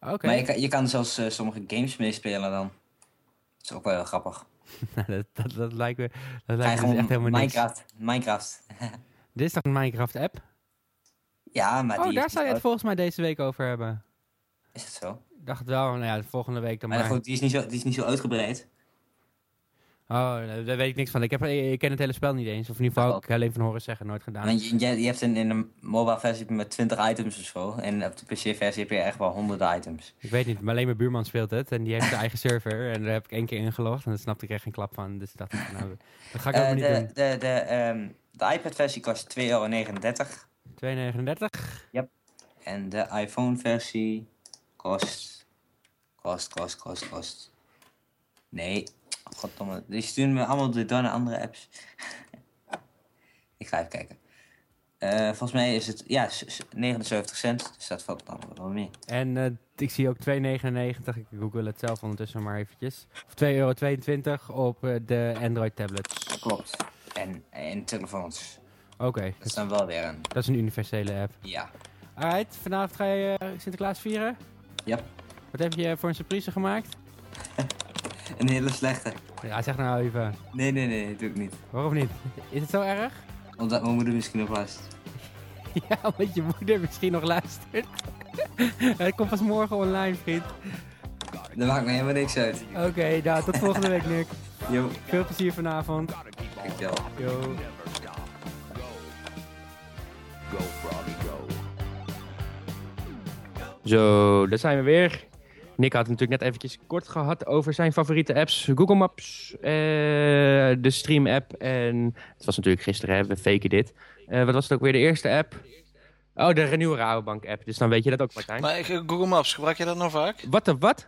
Oké. Maar je kan, je kan zelfs eh, sommige games meespelen dan. Dat is ook wel heel grappig. dat, dat, dat lijkt me, dat lijkt me dus echt helemaal niks. Minecraft. Minecraft. Dit is toch een Minecraft-app? ja, maar Oh, die daar zou je het volgens mij deze week over hebben. Is het zo? Dacht wel, nou ja, volgende week dan Maar maar. goed, die is niet zo, die is niet zo uitgebreid. Oh, daar weet ik niks van. Ik, heb, ik ken het hele spel niet eens. Of in ieder geval, ik alleen van horen zeggen, nooit gedaan. Want je, je, je hebt een, in een mobile versie met 20 items of zo. En op de PC-versie heb je echt wel honderden items. Ik weet niet, maar alleen mijn buurman speelt het. En die heeft zijn eigen server. En daar heb ik één keer ingelogd. En daar snapte ik echt geen klap van. Dus ik dacht, nou, dat ga ik ook Eh, niet de, doen. de, de, ehm, de iPad-versie kost 2,39 euro. 2,39. En de iPhone-versie kost. Kost, kost, kost, kost. Nee. Goddomme. Die sturen me allemaal door naar andere apps. ik ga even kijken. Eh, volgens mij is het. Ja, s- s- 79 cent. Dus dat valt dan wel mee. En eh, ik zie ook 2,99. Ik google het zelf ondertussen maar eventjes. Of 2,22 euro op eh, de Android tablets. Klopt. En, en telefoons. Oké, Dat is dan wel weer een. dat is een universele app. Ja. Alright, vanavond ga je Sinterklaas vieren? Ja. Wat heb je voor een surprise gemaakt? Een hele slechte. Ja, zeg nou even. Nee, nee, nee, ik niet. Waarom niet? Is het zo erg? Omdat mijn moeder misschien nog luistert. Ja, omdat je moeder misschien nog luistert. het komt pas morgen online, vriend. Dat maakt me helemaal niks uit. Oké, nou, tot volgende week, Nick. Yo, Veel plezier vanavond. dankjewel. Yo. Go, Froggy, go. Zo, daar zijn we weer. Nick had het natuurlijk net eventjes kort gehad over zijn favoriete apps. Google Maps, eh, de Stream app en... Het was natuurlijk gisteren, hè, we faken dit. Eh, wat was het ook weer, de eerste app? Oh, de Renew Rabobank app. Dus dan weet je dat ook, Martijn. Maar eh, Google Maps, gebruik je dat nou vaak? Wat de wat?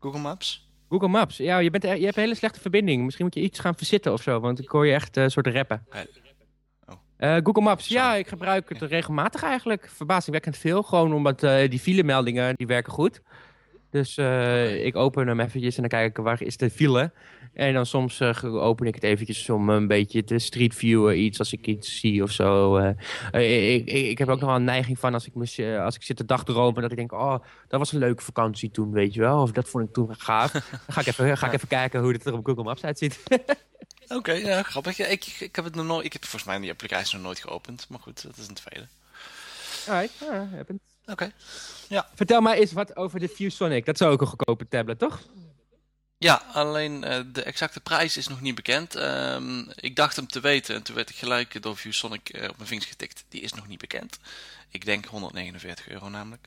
Google Maps? Google Maps. Ja, je, bent, je hebt een hele slechte verbinding. Misschien moet je iets gaan verzitten of zo, want ik hoor je echt een soort rappen. Oh. Google Maps, ja, ik gebruik het regelmatig eigenlijk. Verbazingwekkend veel, gewoon omdat eh, die filemeldingen, die werken goed. Dus eh, ik open hem eventjes en dan kijk ik waar is de file. En dan soms eh, open ik het eventjes om een beetje te street viewen, iets als ik iets zie of zo. eh. Ik, ik, ik heb ook nog wel een neiging van als ik, me, z- als ik zit te dagdromen, dat ik denk, oh, dat was een leuke vakantie toen, weet je wel. Of dat vond ik toen gaaf. Dan ga ik even, ga ik even kijken hoe het er op Google Maps uitziet. Oké, ja, grappig. Ja, ik, ik heb het nog nooit, ik heb volgens mij die applicatie nog nooit geopend. Maar goed, dat is een tweede. Alright, ja, happened. Oké. Vertel maar eens wat over de ViewSonic. Dat is ook een goedkope tablet, toch? Ja, alleen eh, de exacte prijs is nog niet bekend. Ehm, ik dacht hem te weten en toen werd ik gelijk door ViewSonic eh, op mijn vingers getikt. Die is nog niet bekend. Ik denk 149 euro namelijk.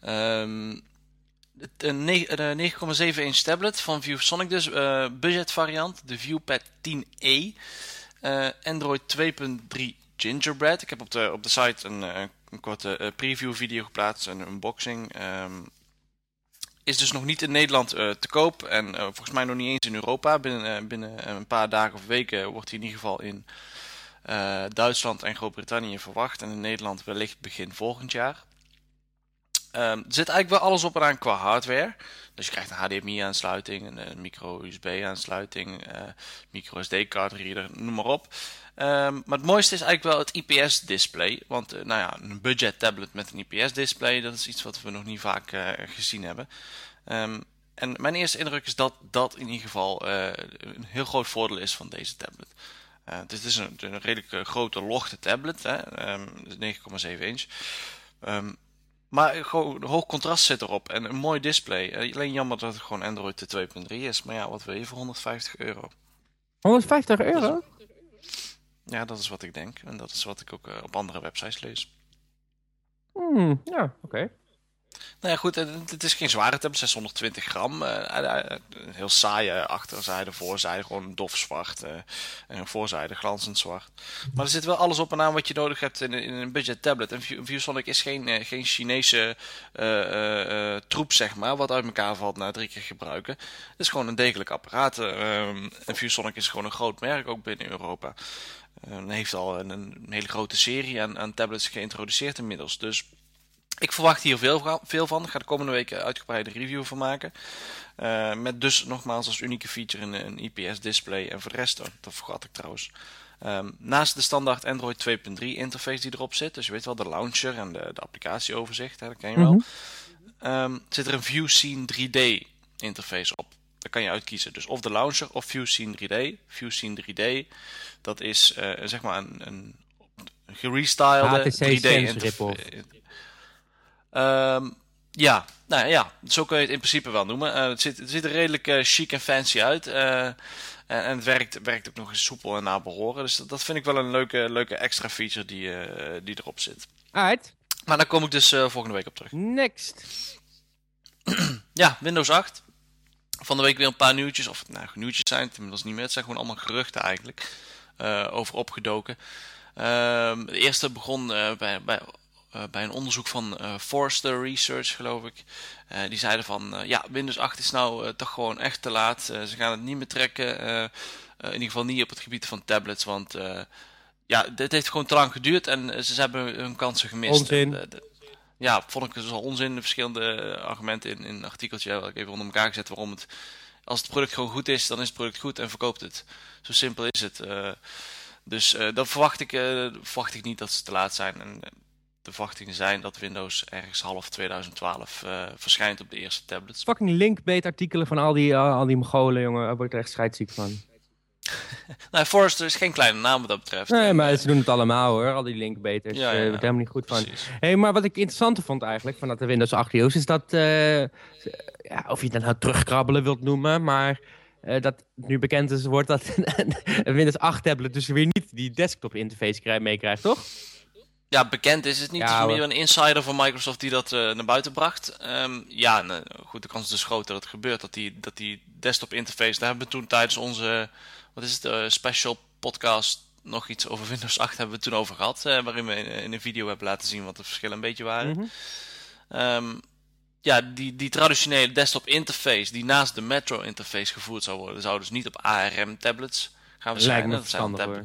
Ehm, een ne- een 9,7 inch tablet van ViewSonic dus. eh budget variant, de ViewPad 10e. Eh, Android 2.3 Gingerbread. Ik heb op de, op de site een, eh, een korte eh, preview video geplaatst, een unboxing. Ehm, is dus nog niet in Nederland eh, te koop en volgens mij nog niet eens in Europa. Binnen, binnen een paar dagen of weken wordt hij in ieder geval in Duitsland en Groot-Brittannië verwacht. En in Nederland wellicht begin volgend jaar. Ehm, er zit eigenlijk wel alles op en aan qua hardware. Dus je krijgt een HDMI-aansluiting, een, micro-USB-aansluiting, eh micro SD-card reader, noem maar op. Ehm, maar het mooiste is eigenlijk wel het IPS-display. Want eh, nou ja, een budget tablet met een IPS-display, dat is iets wat we nog niet vaak eh, gezien hebben. Ehm, en mijn eerste indruk is dat dat in ieder geval eh, een heel groot voordeel is van deze tablet. Dus het is een, een redelijk grote lochte tablet, hè, ehm, dus 9,7 inch. Ehm, maar gewoon hoog contrast zit erop en een mooi display. Alleen jammer dat het gewoon Android 2.3 is. Maar ja, wat wil je voor 150 euro? 150 euro? Ja, dat is wat ik denk. En dat is wat ik ook eh, op andere websites lees. Hmm, ja, oké. Nou ja, goed, eh, het is geen zware tablet, 620 gram. eh, eh, een heel saaie achterzijde, voorzijde, gewoon dof zwart. en een voorzijde glanzend zwart. Maar er zit wel alles op en aan wat je nodig hebt in, een budget tablet. En View- ViewSonic is geen, geen Chinese troep, zeg maar, wat uit elkaar valt na drie keer gebruiken. Het is gewoon een degelijk apparaat. eh, en ViewSonic is gewoon een groot merk, ook binnen Europa. Eh, en heeft al een, een hele grote serie aan, aan tablets geïntroduceerd inmiddels. Dus Ik verwacht hier veel, veel van. Ik ga de komende week een uitgebreide review van maken. Eh, met dus nogmaals als unieke feature een, een IPS-display. En voor de rest, oh, dat vergat ik trouwens. Ehm, naast de standaard Android 2.3 interface die erop zit, dus je weet wel, de launcher en de, de applicatieoverzicht, hè, dat ken je wel. Mhm. Ehm, zit er een ViewScene 3D interface op. Daar kan je uitkiezen. Dus of de launcher of ViewScene 3D. ViewScene 3D, dat is eh, zeg maar een, een, een gerestylede HTC 3D Sense interface. rip-off. Ehm, ja, nou ja, zo kun je het in principe wel noemen. Eh, het, ziet, het ziet er redelijk eh, chic en fancy uit. en, en het werkt, werkt ook nog eens soepel en naar behoren. Dus dat, dat vind ik wel een leuke, leuke extra feature die, die erop zit. Alright, Maar daar kom ik dus volgende week op terug. next. Ja, Windows 8. Van de week weer een paar nieuwtjes. Of het nou nieuwtjes zijn, het inmiddels niet meer. Het zijn gewoon allemaal geruchten eigenlijk. eh, over opgedoken. Ehm, de eerste begon eh, bij, bij, eh, bij een onderzoek van eh, Forrester Research, geloof ik. Die zeiden van, ja, Windows 8 is nou toch gewoon echt te laat. Ze gaan het niet meer trekken. in ieder geval niet op het gebied van tablets. Want ja, dit heeft gewoon te lang geduurd en ze hebben hun kansen gemist. Onzin. En, de- ja, vond ik dus al onzin. De verschillende argumenten in, in een artikeltje. Ik even onder elkaar gezet waarom het... Als het product gewoon goed is, dan is het product goed en verkoopt het. Zo simpel is het. eh. dus eh dan verwacht ik, eh, verwacht ik niet dat ze te laat zijn. En eh, de verwachtingen zijn dat Windows ergens half 2012 eh, verschijnt op de eerste tablets. Fucking linkbait artikelen van al die, al die Mongolen, jongen. Daar word ik er echt scheidsziek van. Nou, Forrester is geen kleine naam wat dat betreft. Nee, maar eh, ze doen het allemaal hoor, al die linkbaiters. Ja, ja, Daar ja. helemaal niet goed van. precies. hey, maar wat ik interessanter vond eigenlijk van dat de Windows 8 nieuws is dat, eh, ja, of je het nou terugkrabbelen wilt noemen, maar eh, dat nu bekend is, wordt dat een Windows 8 tablet dus weer niet die desktop interface krijgt, meekrijgt, toch? Ja, bekend is het niet. Ja, meer een insider van Microsoft die dat eh, naar buiten bracht. Ehm, ja, nou, goed, de kans is dus groot dat het gebeurt. Dat die, dat die desktop interface, daar hebben we toen tijdens onze, wat is het, eh, special podcast nog iets over Windows 8 hebben we toen over gehad. eh, waarin we in, in een video hebben laten zien wat de verschillen een beetje waren. Mhm. Ehm, ja, die, die traditionele desktop interface die naast de Metro interface gevoerd zou worden, zou dus niet op ARM tablets gaan verschijnen. me Dat zijn verstandig tablet-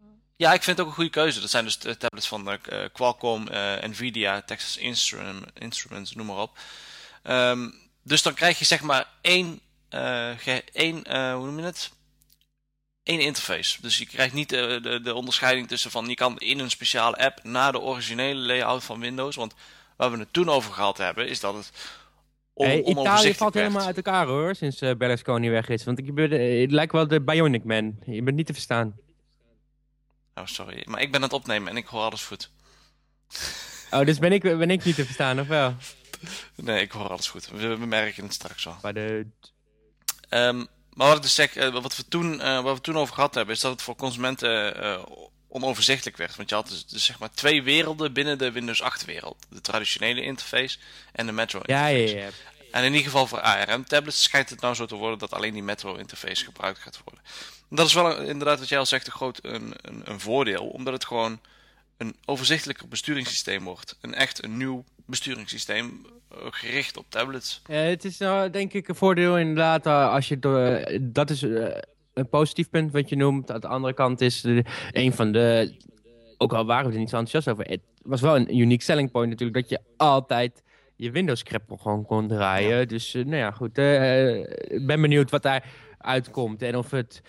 hoor. ja, ik vind het ook een goede keuze. Dat zijn dus de tablets van eh, Qualcomm, eh, Nvidia, Texas Instrum- Instruments, noem maar op. Ehm, dus dan krijg je zeg maar één, eh, ge- één eh, hoe noem je het? Eén interface. Dus je krijgt niet eh, de, de onderscheiding tussen van je kan in een speciale app naar de originele layout van Windows. Want waar we het toen over gehad hebben, is dat het on, Hey, Italië valt werd. helemaal uit elkaar hoor, sinds eh, Berlusconi weg is. Want ik ben, eh, het lijkt wel de Bionic Man. Je bent niet te verstaan. Oh, sorry. Maar ik ben aan het opnemen en ik hoor alles goed. Oh, dus ben ik, ben ik niet te verstaan, of wel? Nee, ik hoor alles goed. We, we merken het straks al. Maar de... Ehm, maar wat ik dus zeg, eh, wat we toen, eh, wat we toen over gehad hebben, is dat het voor consumenten eh, onoverzichtelijk werd. Want je had dus, dus zeg maar twee werelden binnen de Windows 8 wereld. De traditionele interface en de Metro Ja, interface. ja, ja. En in ieder geval voor ARM tablets schijnt het nou zo te worden dat alleen die Metro interface gebruikt gaat worden. Dat is wel inderdaad wat jij al zegt een groot een, een, een voordeel, omdat het gewoon een overzichtelijker besturingssysteem wordt. Een echt een nieuw besturingssysteem eh, gericht op tablets. Eh, het is nou, denk ik een voordeel inderdaad als je door, dat is een positief punt wat je noemt. Aan de andere kant is een van de, ook al waren we er niet zo enthousiast over, het was wel een unique selling point natuurlijk dat je altijd je Windows script gewoon kon draaien. Dus nou ja, goed. ik ben benieuwd wat daar uitkomt en of het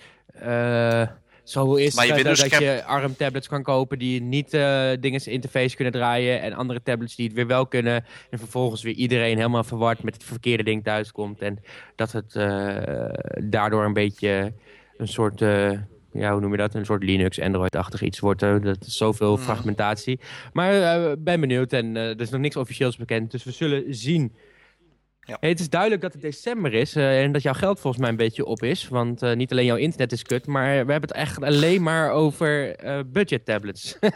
zo is Maar je dat, je ARM tablets kan kopen die niet eh dingen interface kunnen draaien en andere tablets die het weer wel kunnen. En vervolgens weer iedereen helemaal verward met het verkeerde ding thuiskomt. En dat het eh, daardoor een beetje een soort, eh, ja, hoe noem je dat? Een soort Linux, Android-achtig iets wordt. dat is zoveel Mhm. fragmentatie. Maar ben benieuwd en er is nog niks officieels bekend. Dus we zullen zien. Ja. Hey, het is duidelijk dat het december is eh, en dat jouw geld volgens mij een beetje op is. Want eh, niet alleen jouw internet is kut, maar we hebben het echt alleen maar over eh, budget tablets.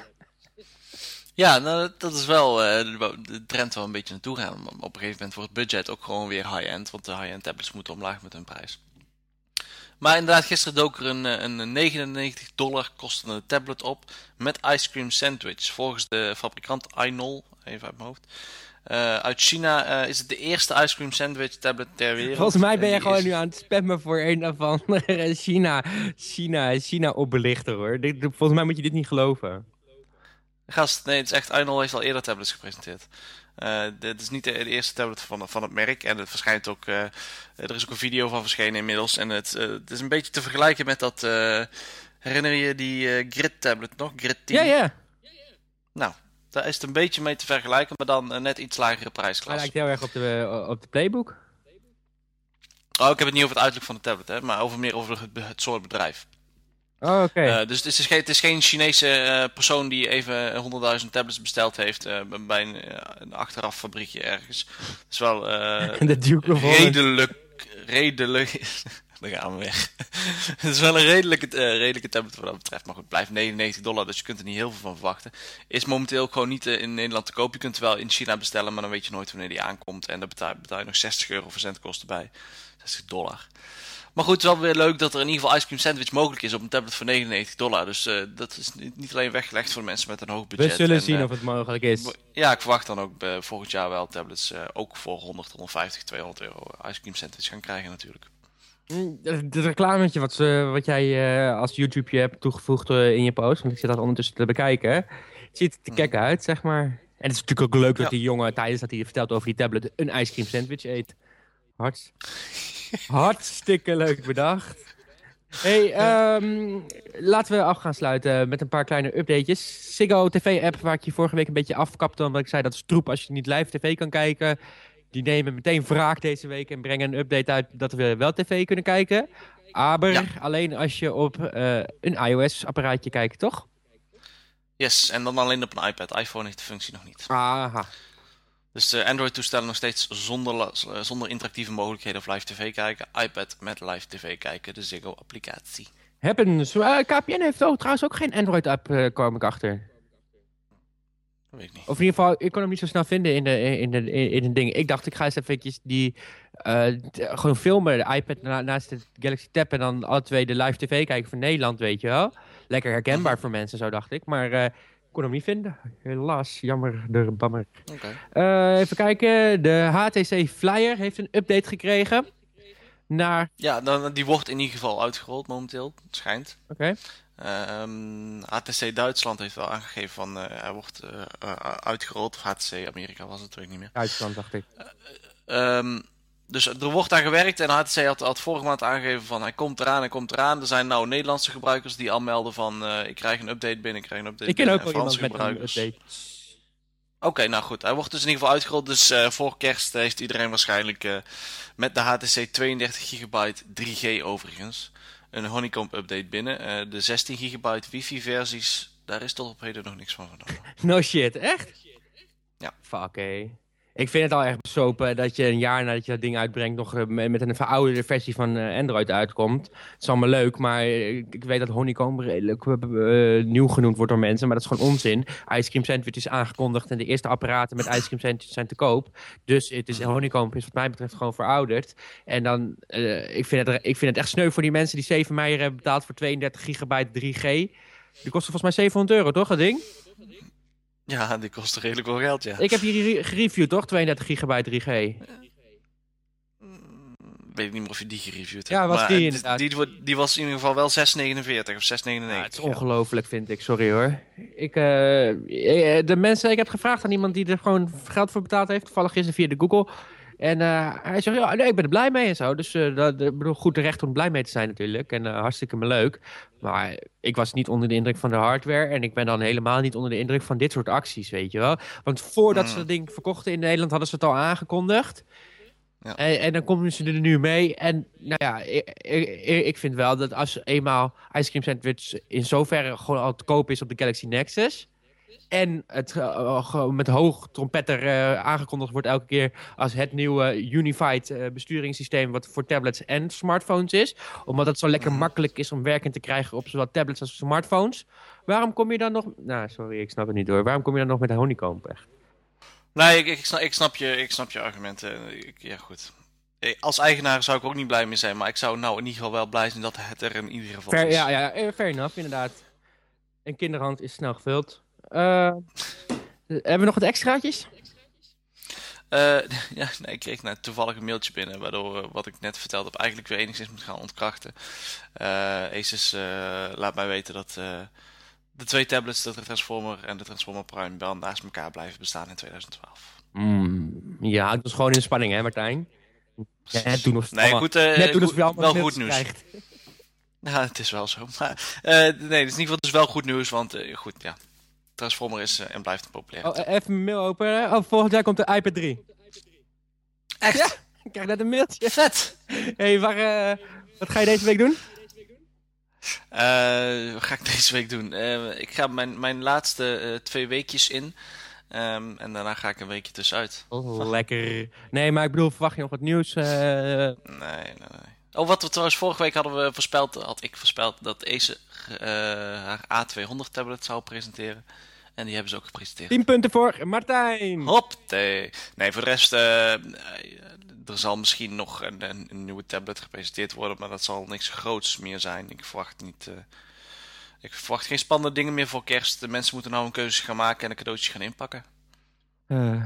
Ja, nou, dat- is wel de, trend waar we een beetje naartoe gaan. Op een gegeven moment wordt budget ook gewoon weer high-end, want de high-end tablets moeten omlaag met hun prijs. Maar inderdaad, gisteren dook er een, een 99 dollar kostende tablet op met ice cream sandwich. Volgens de fabrikant Inol, even uit mijn hoofd. Eh, uit China eh, is het de eerste ice cream sandwich tablet ter wereld. Volgens mij ben En je gewoon is- nu aan het spammen voor een of andere China, China, China opbelichter hoor. Dit, volgens mij moet je dit niet geloven. Gast, nee, het is echt, Inol heeft al eerder tablets gepresenteerd. Eh, dit is niet de, de eerste tablet van, van het merk. En het verschijnt ook. er is ook een video van verschenen inmiddels. En het, het is een beetje te vergelijken met dat. herinner je die Grid tablet nog? Grid 10? Ja, ja. Nou, daar is het een beetje mee te vergelijken, maar dan een net iets lagere Hij prijsklasse. lijkt heel erg op de, op de playbook. Oh, ik heb het niet over het uiterlijk van de tablet, hè, maar over meer over het, het soort bedrijf. Oh, oké. Eh, dus het is, geen, het is geen Chinese eh, persoon die even 100.000 tablets besteld heeft eh, bij een, eh, een achteraf fabriekje ergens. Het is wel eh, de Duke of Holland. redelijk, redelijk, dan gaan we weg. het is wel een redelijke, eh, redelijke tablet wat dat betreft, maar goed, het blijft 99 dollar, dus je kunt er niet heel veel van verwachten. Is momenteel ook gewoon niet eh, in Nederland te koop. Je kunt het wel in China bestellen, maar dan weet je nooit wanneer die aankomt. En daar betaal, betaal je nog 60 euro verzendkosten bij. 60 dollar. Maar goed, het is wel weer leuk dat er in ieder geval ice cream sandwich mogelijk is op een tablet voor 99 dollar. Dus eh, dat is niet, alleen weggelegd voor mensen met een hoog budget. We zullen En, zien of het mogelijk is. ja, ik verwacht dan ook volgend jaar wel tablets ook voor 100, 150, 200 euro ice cream sandwich gaan krijgen natuurlijk. Mm, Het reclametje wat, ze, wat jij eh, als YouTube hebt toegevoegd eh, in je post, want ik zit dat ondertussen te bekijken, het ziet er te gek uit, zeg maar. En het is natuurlijk ook leuk dat die jongen tijdens dat hij vertelt over die tablet een ice cream sandwich eet. Hartst Hartstikke leuk bedacht. Hey, ehm, laten we af gaan sluiten met een paar kleine updatejes. Ziggo TV-app, waar ik je vorige week een beetje afkapte, omdat ik zei dat is troep als je niet live tv kan kijken. Die nemen meteen wraak deze week en brengen een update uit dat we wel tv kunnen kijken. Aber Ja. alleen als je op eh, een iOS-apparaatje kijkt, toch? Yes, en dan alleen op een iPad. iPhone heeft de functie nog niet. Aha. Dus de Android-toestellen nog steeds zonder, zonder interactieve mogelijkheden of live tv kijken. iPad met live tv kijken, de Ziggo-applicatie. Happens. Eh, KPN heeft ook, trouwens ook geen Android-app, eh kwam ik achter. Dat weet ik niet. Of in ieder geval, ik kon hem niet zo snel vinden in de, in de, in, de ding. Ik dacht, ik ga eens eventjes die, eh, gewoon filmen, de iPad na- naast de Galaxy Tab en dan alle twee de live tv kijken van Nederland, weet je wel. Lekker herkenbaar voor mensen, zo dacht ik. Maar eh, ik kon hem niet vinden. Helaas, jammer, de bammer. Eh, even kijken, de HTC Flyer heeft een update gekregen. Naar, Ja, dan, die wordt in ieder geval uitgerold momenteel, het schijnt. oké, Ehm, HTC Duitsland heeft wel aangegeven van eh, hij wordt eh, eh, uitgerold. Of HTC Amerika was het, weet ik niet meer. Duitsland dacht ik. Ehm, dus er wordt aan gewerkt en HTC had, had vorige maand aangegeven van hij komt eraan, hij komt eraan. Er zijn nou Nederlandse gebruikers die al melden van ik krijg een update binnen, ik krijg een update Ik ken binnen. ook wel iemand Franse met een gebruikers. update. Oké, nou goed. Hij wordt dus in ieder geval uitgerold. Dus voor kerst heeft iedereen waarschijnlijk met de HTC 32 gigabyte 3G overigens een Honeycomb update binnen. Eh, de 16 gigabyte wifi versies, daar is tot op heden nog niks van vernomen. No shit, echt? Ja. Fuck, hé. Ik vind het al echt besopen dat je een jaar nadat je dat ding uitbrengt... nog eh, me- met een verouderde versie van eh, Android uitkomt. Het is allemaal leuk, maar ik, weet dat Honeycomb redelijk eh, nieuw genoemd wordt door mensen. Maar dat is gewoon onzin. Ice Cream Sandwich is aangekondigd en de eerste apparaten met Ice Cream Sandwich zijn te koop. Dus het is, Honeycomb is wat mij betreft gewoon verouderd. En dan, ik, vind het, ik vind het echt sneu voor die mensen die 7 mei hebben betaald voor 32 gigabyte 3G. Die kostte volgens mij 700 euro, toch, dat ding? Ja, die kost redelijk veel geld, ja. Ik heb hier re- gereviewd, toch? 32 gigabyte 3G. weet ik niet meer of je die gereviewd hebt. Ja, was maar, die inderdaad. Die, die, die was in ieder geval wel 6,49 of 6,99. Ja, het is ongelooflijk, vind ik. Sorry hoor. Ik, eh, eh, de mensen, ik heb gevraagd aan iemand die er gewoon geld voor betaald heeft. Toevallig gisteren via de Google. En eh, hij zegt, ja, nee, ik ben er blij mee en zo. Dus eh, dat, ik bedoel, goed terecht om blij mee te zijn natuurlijk. En eh, hartstikke me leuk. Maar ik was niet onder de indruk van de hardware. En ik ben dan helemaal niet onder de indruk van dit soort acties, weet je wel. Want voordat ze Mm. dat ding verkochten in Nederland, hadden ze het al aangekondigd. Ja. En, en dan komen ze er nu mee. En nou ja, ik, ik, ik vind wel dat als eenmaal Ice Cream Sandwich in zoverre gewoon al te koop is op de Galaxy Nexus. En het gewoon met hoog trompetter eh, aangekondigd wordt elke keer als het nieuwe Unified eh, besturingssysteem wat voor tablets en smartphones is. Omdat het zo lekker Mhm. makkelijk is om werkend te krijgen op zowel tablets als smartphones. Waarom kom je dan nog... Nou, sorry, ik snap het niet hoor. Waarom kom je dan nog met Honeycomb echt? Nee, ik, ik, snap, ik, snap je, ik snap je argumenten. Ik- ja, goed. Als eigenaar zou ik ook niet blij mee zijn, maar ik zou nou in ieder geval wel blij zijn dat het er in ieder geval Fair, is. ja, ja, fair enough, inderdaad. Een kinderhand is snel gevuld. Eh, hebben we nog wat extraatjes? Eh, ja, nee, ik kreeg net toevallig een mailtje binnen, waardoor eh, wat ik net verteld heb eigenlijk weer enigszins moet gaan ontkrachten. Eh Asus eh, laat mij weten dat eh, de twee tablets, de Transformer en de Transformer Prime, wel naast elkaar blijven bestaan in 2012. Mm, ja, het was gewoon in spanning, hè, Martijn? Net toen of Nee, goed, eh, net toen goed- wel goed nieuws. krijgt. Ja, het is wel zo. Maar, eh, nee, het is in ieder geval dus wel goed nieuws, want eh, goed, ja. Transformer is eh, en blijft een populair. Oh, eh, even mijn mail openen. Oh, volgend jaar komt de iPad 3. Echt? Ja, ik krijg net een mailtje. Vet! hey, waar, eh, wat ga je deze week doen? Eh, wat ga ik deze week doen? Eh, ik ga mijn, mijn laatste eh, twee weekjes in. Ehm, en daarna ga ik een weekje tussenuit. Oh, lekker. Nee, maar ik bedoel, verwacht je nog wat nieuws? eh, Nee, nee, nee. Oh, wat we trouwens vorige week hadden we voorspeld, had ik voorspeld, dat Ace eh, haar A200 tablet zou presenteren. En die hebben ze ook gepresenteerd. 10 punten voor Martijn. Hopte. Nee, voor de rest, eh, eh, er zal misschien nog een, een, een nieuwe tablet gepresenteerd worden, maar dat zal niks groots meer zijn. Ik verwacht niet. eh, ik verwacht geen spannende dingen meer voor kerst. De mensen moeten nou een keuze gaan maken en een cadeautje gaan inpakken. Eh,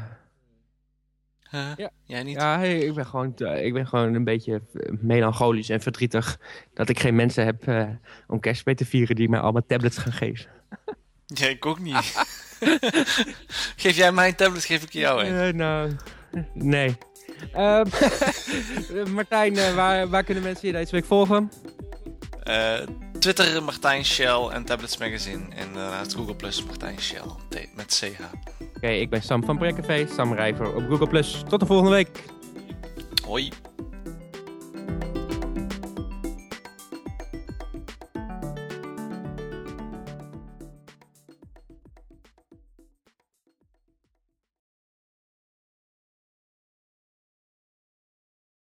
Huh? Ja. Jij niet? ja, hey, ik, ben gewoon, ik ben gewoon een beetje eh, melancholisch en verdrietig dat ik geen mensen heb eh, om kerst mee te vieren die mij allemaal tablets gaan geven. Ja, ik ook niet. geef jij mij een tablet, geef ik jou een. Eh, nou, nee. Ehm, Martijn, waar, waar kunnen mensen je deze week volgen? Eh, Twitter Martijn Shell en Tablets Magazine. En daarnaast Google Plus Martijn Shell met CH. Oké, ik ben Sam van Brekkenvee, Sam Rijver op Google+. Tot de volgende week. Hoi.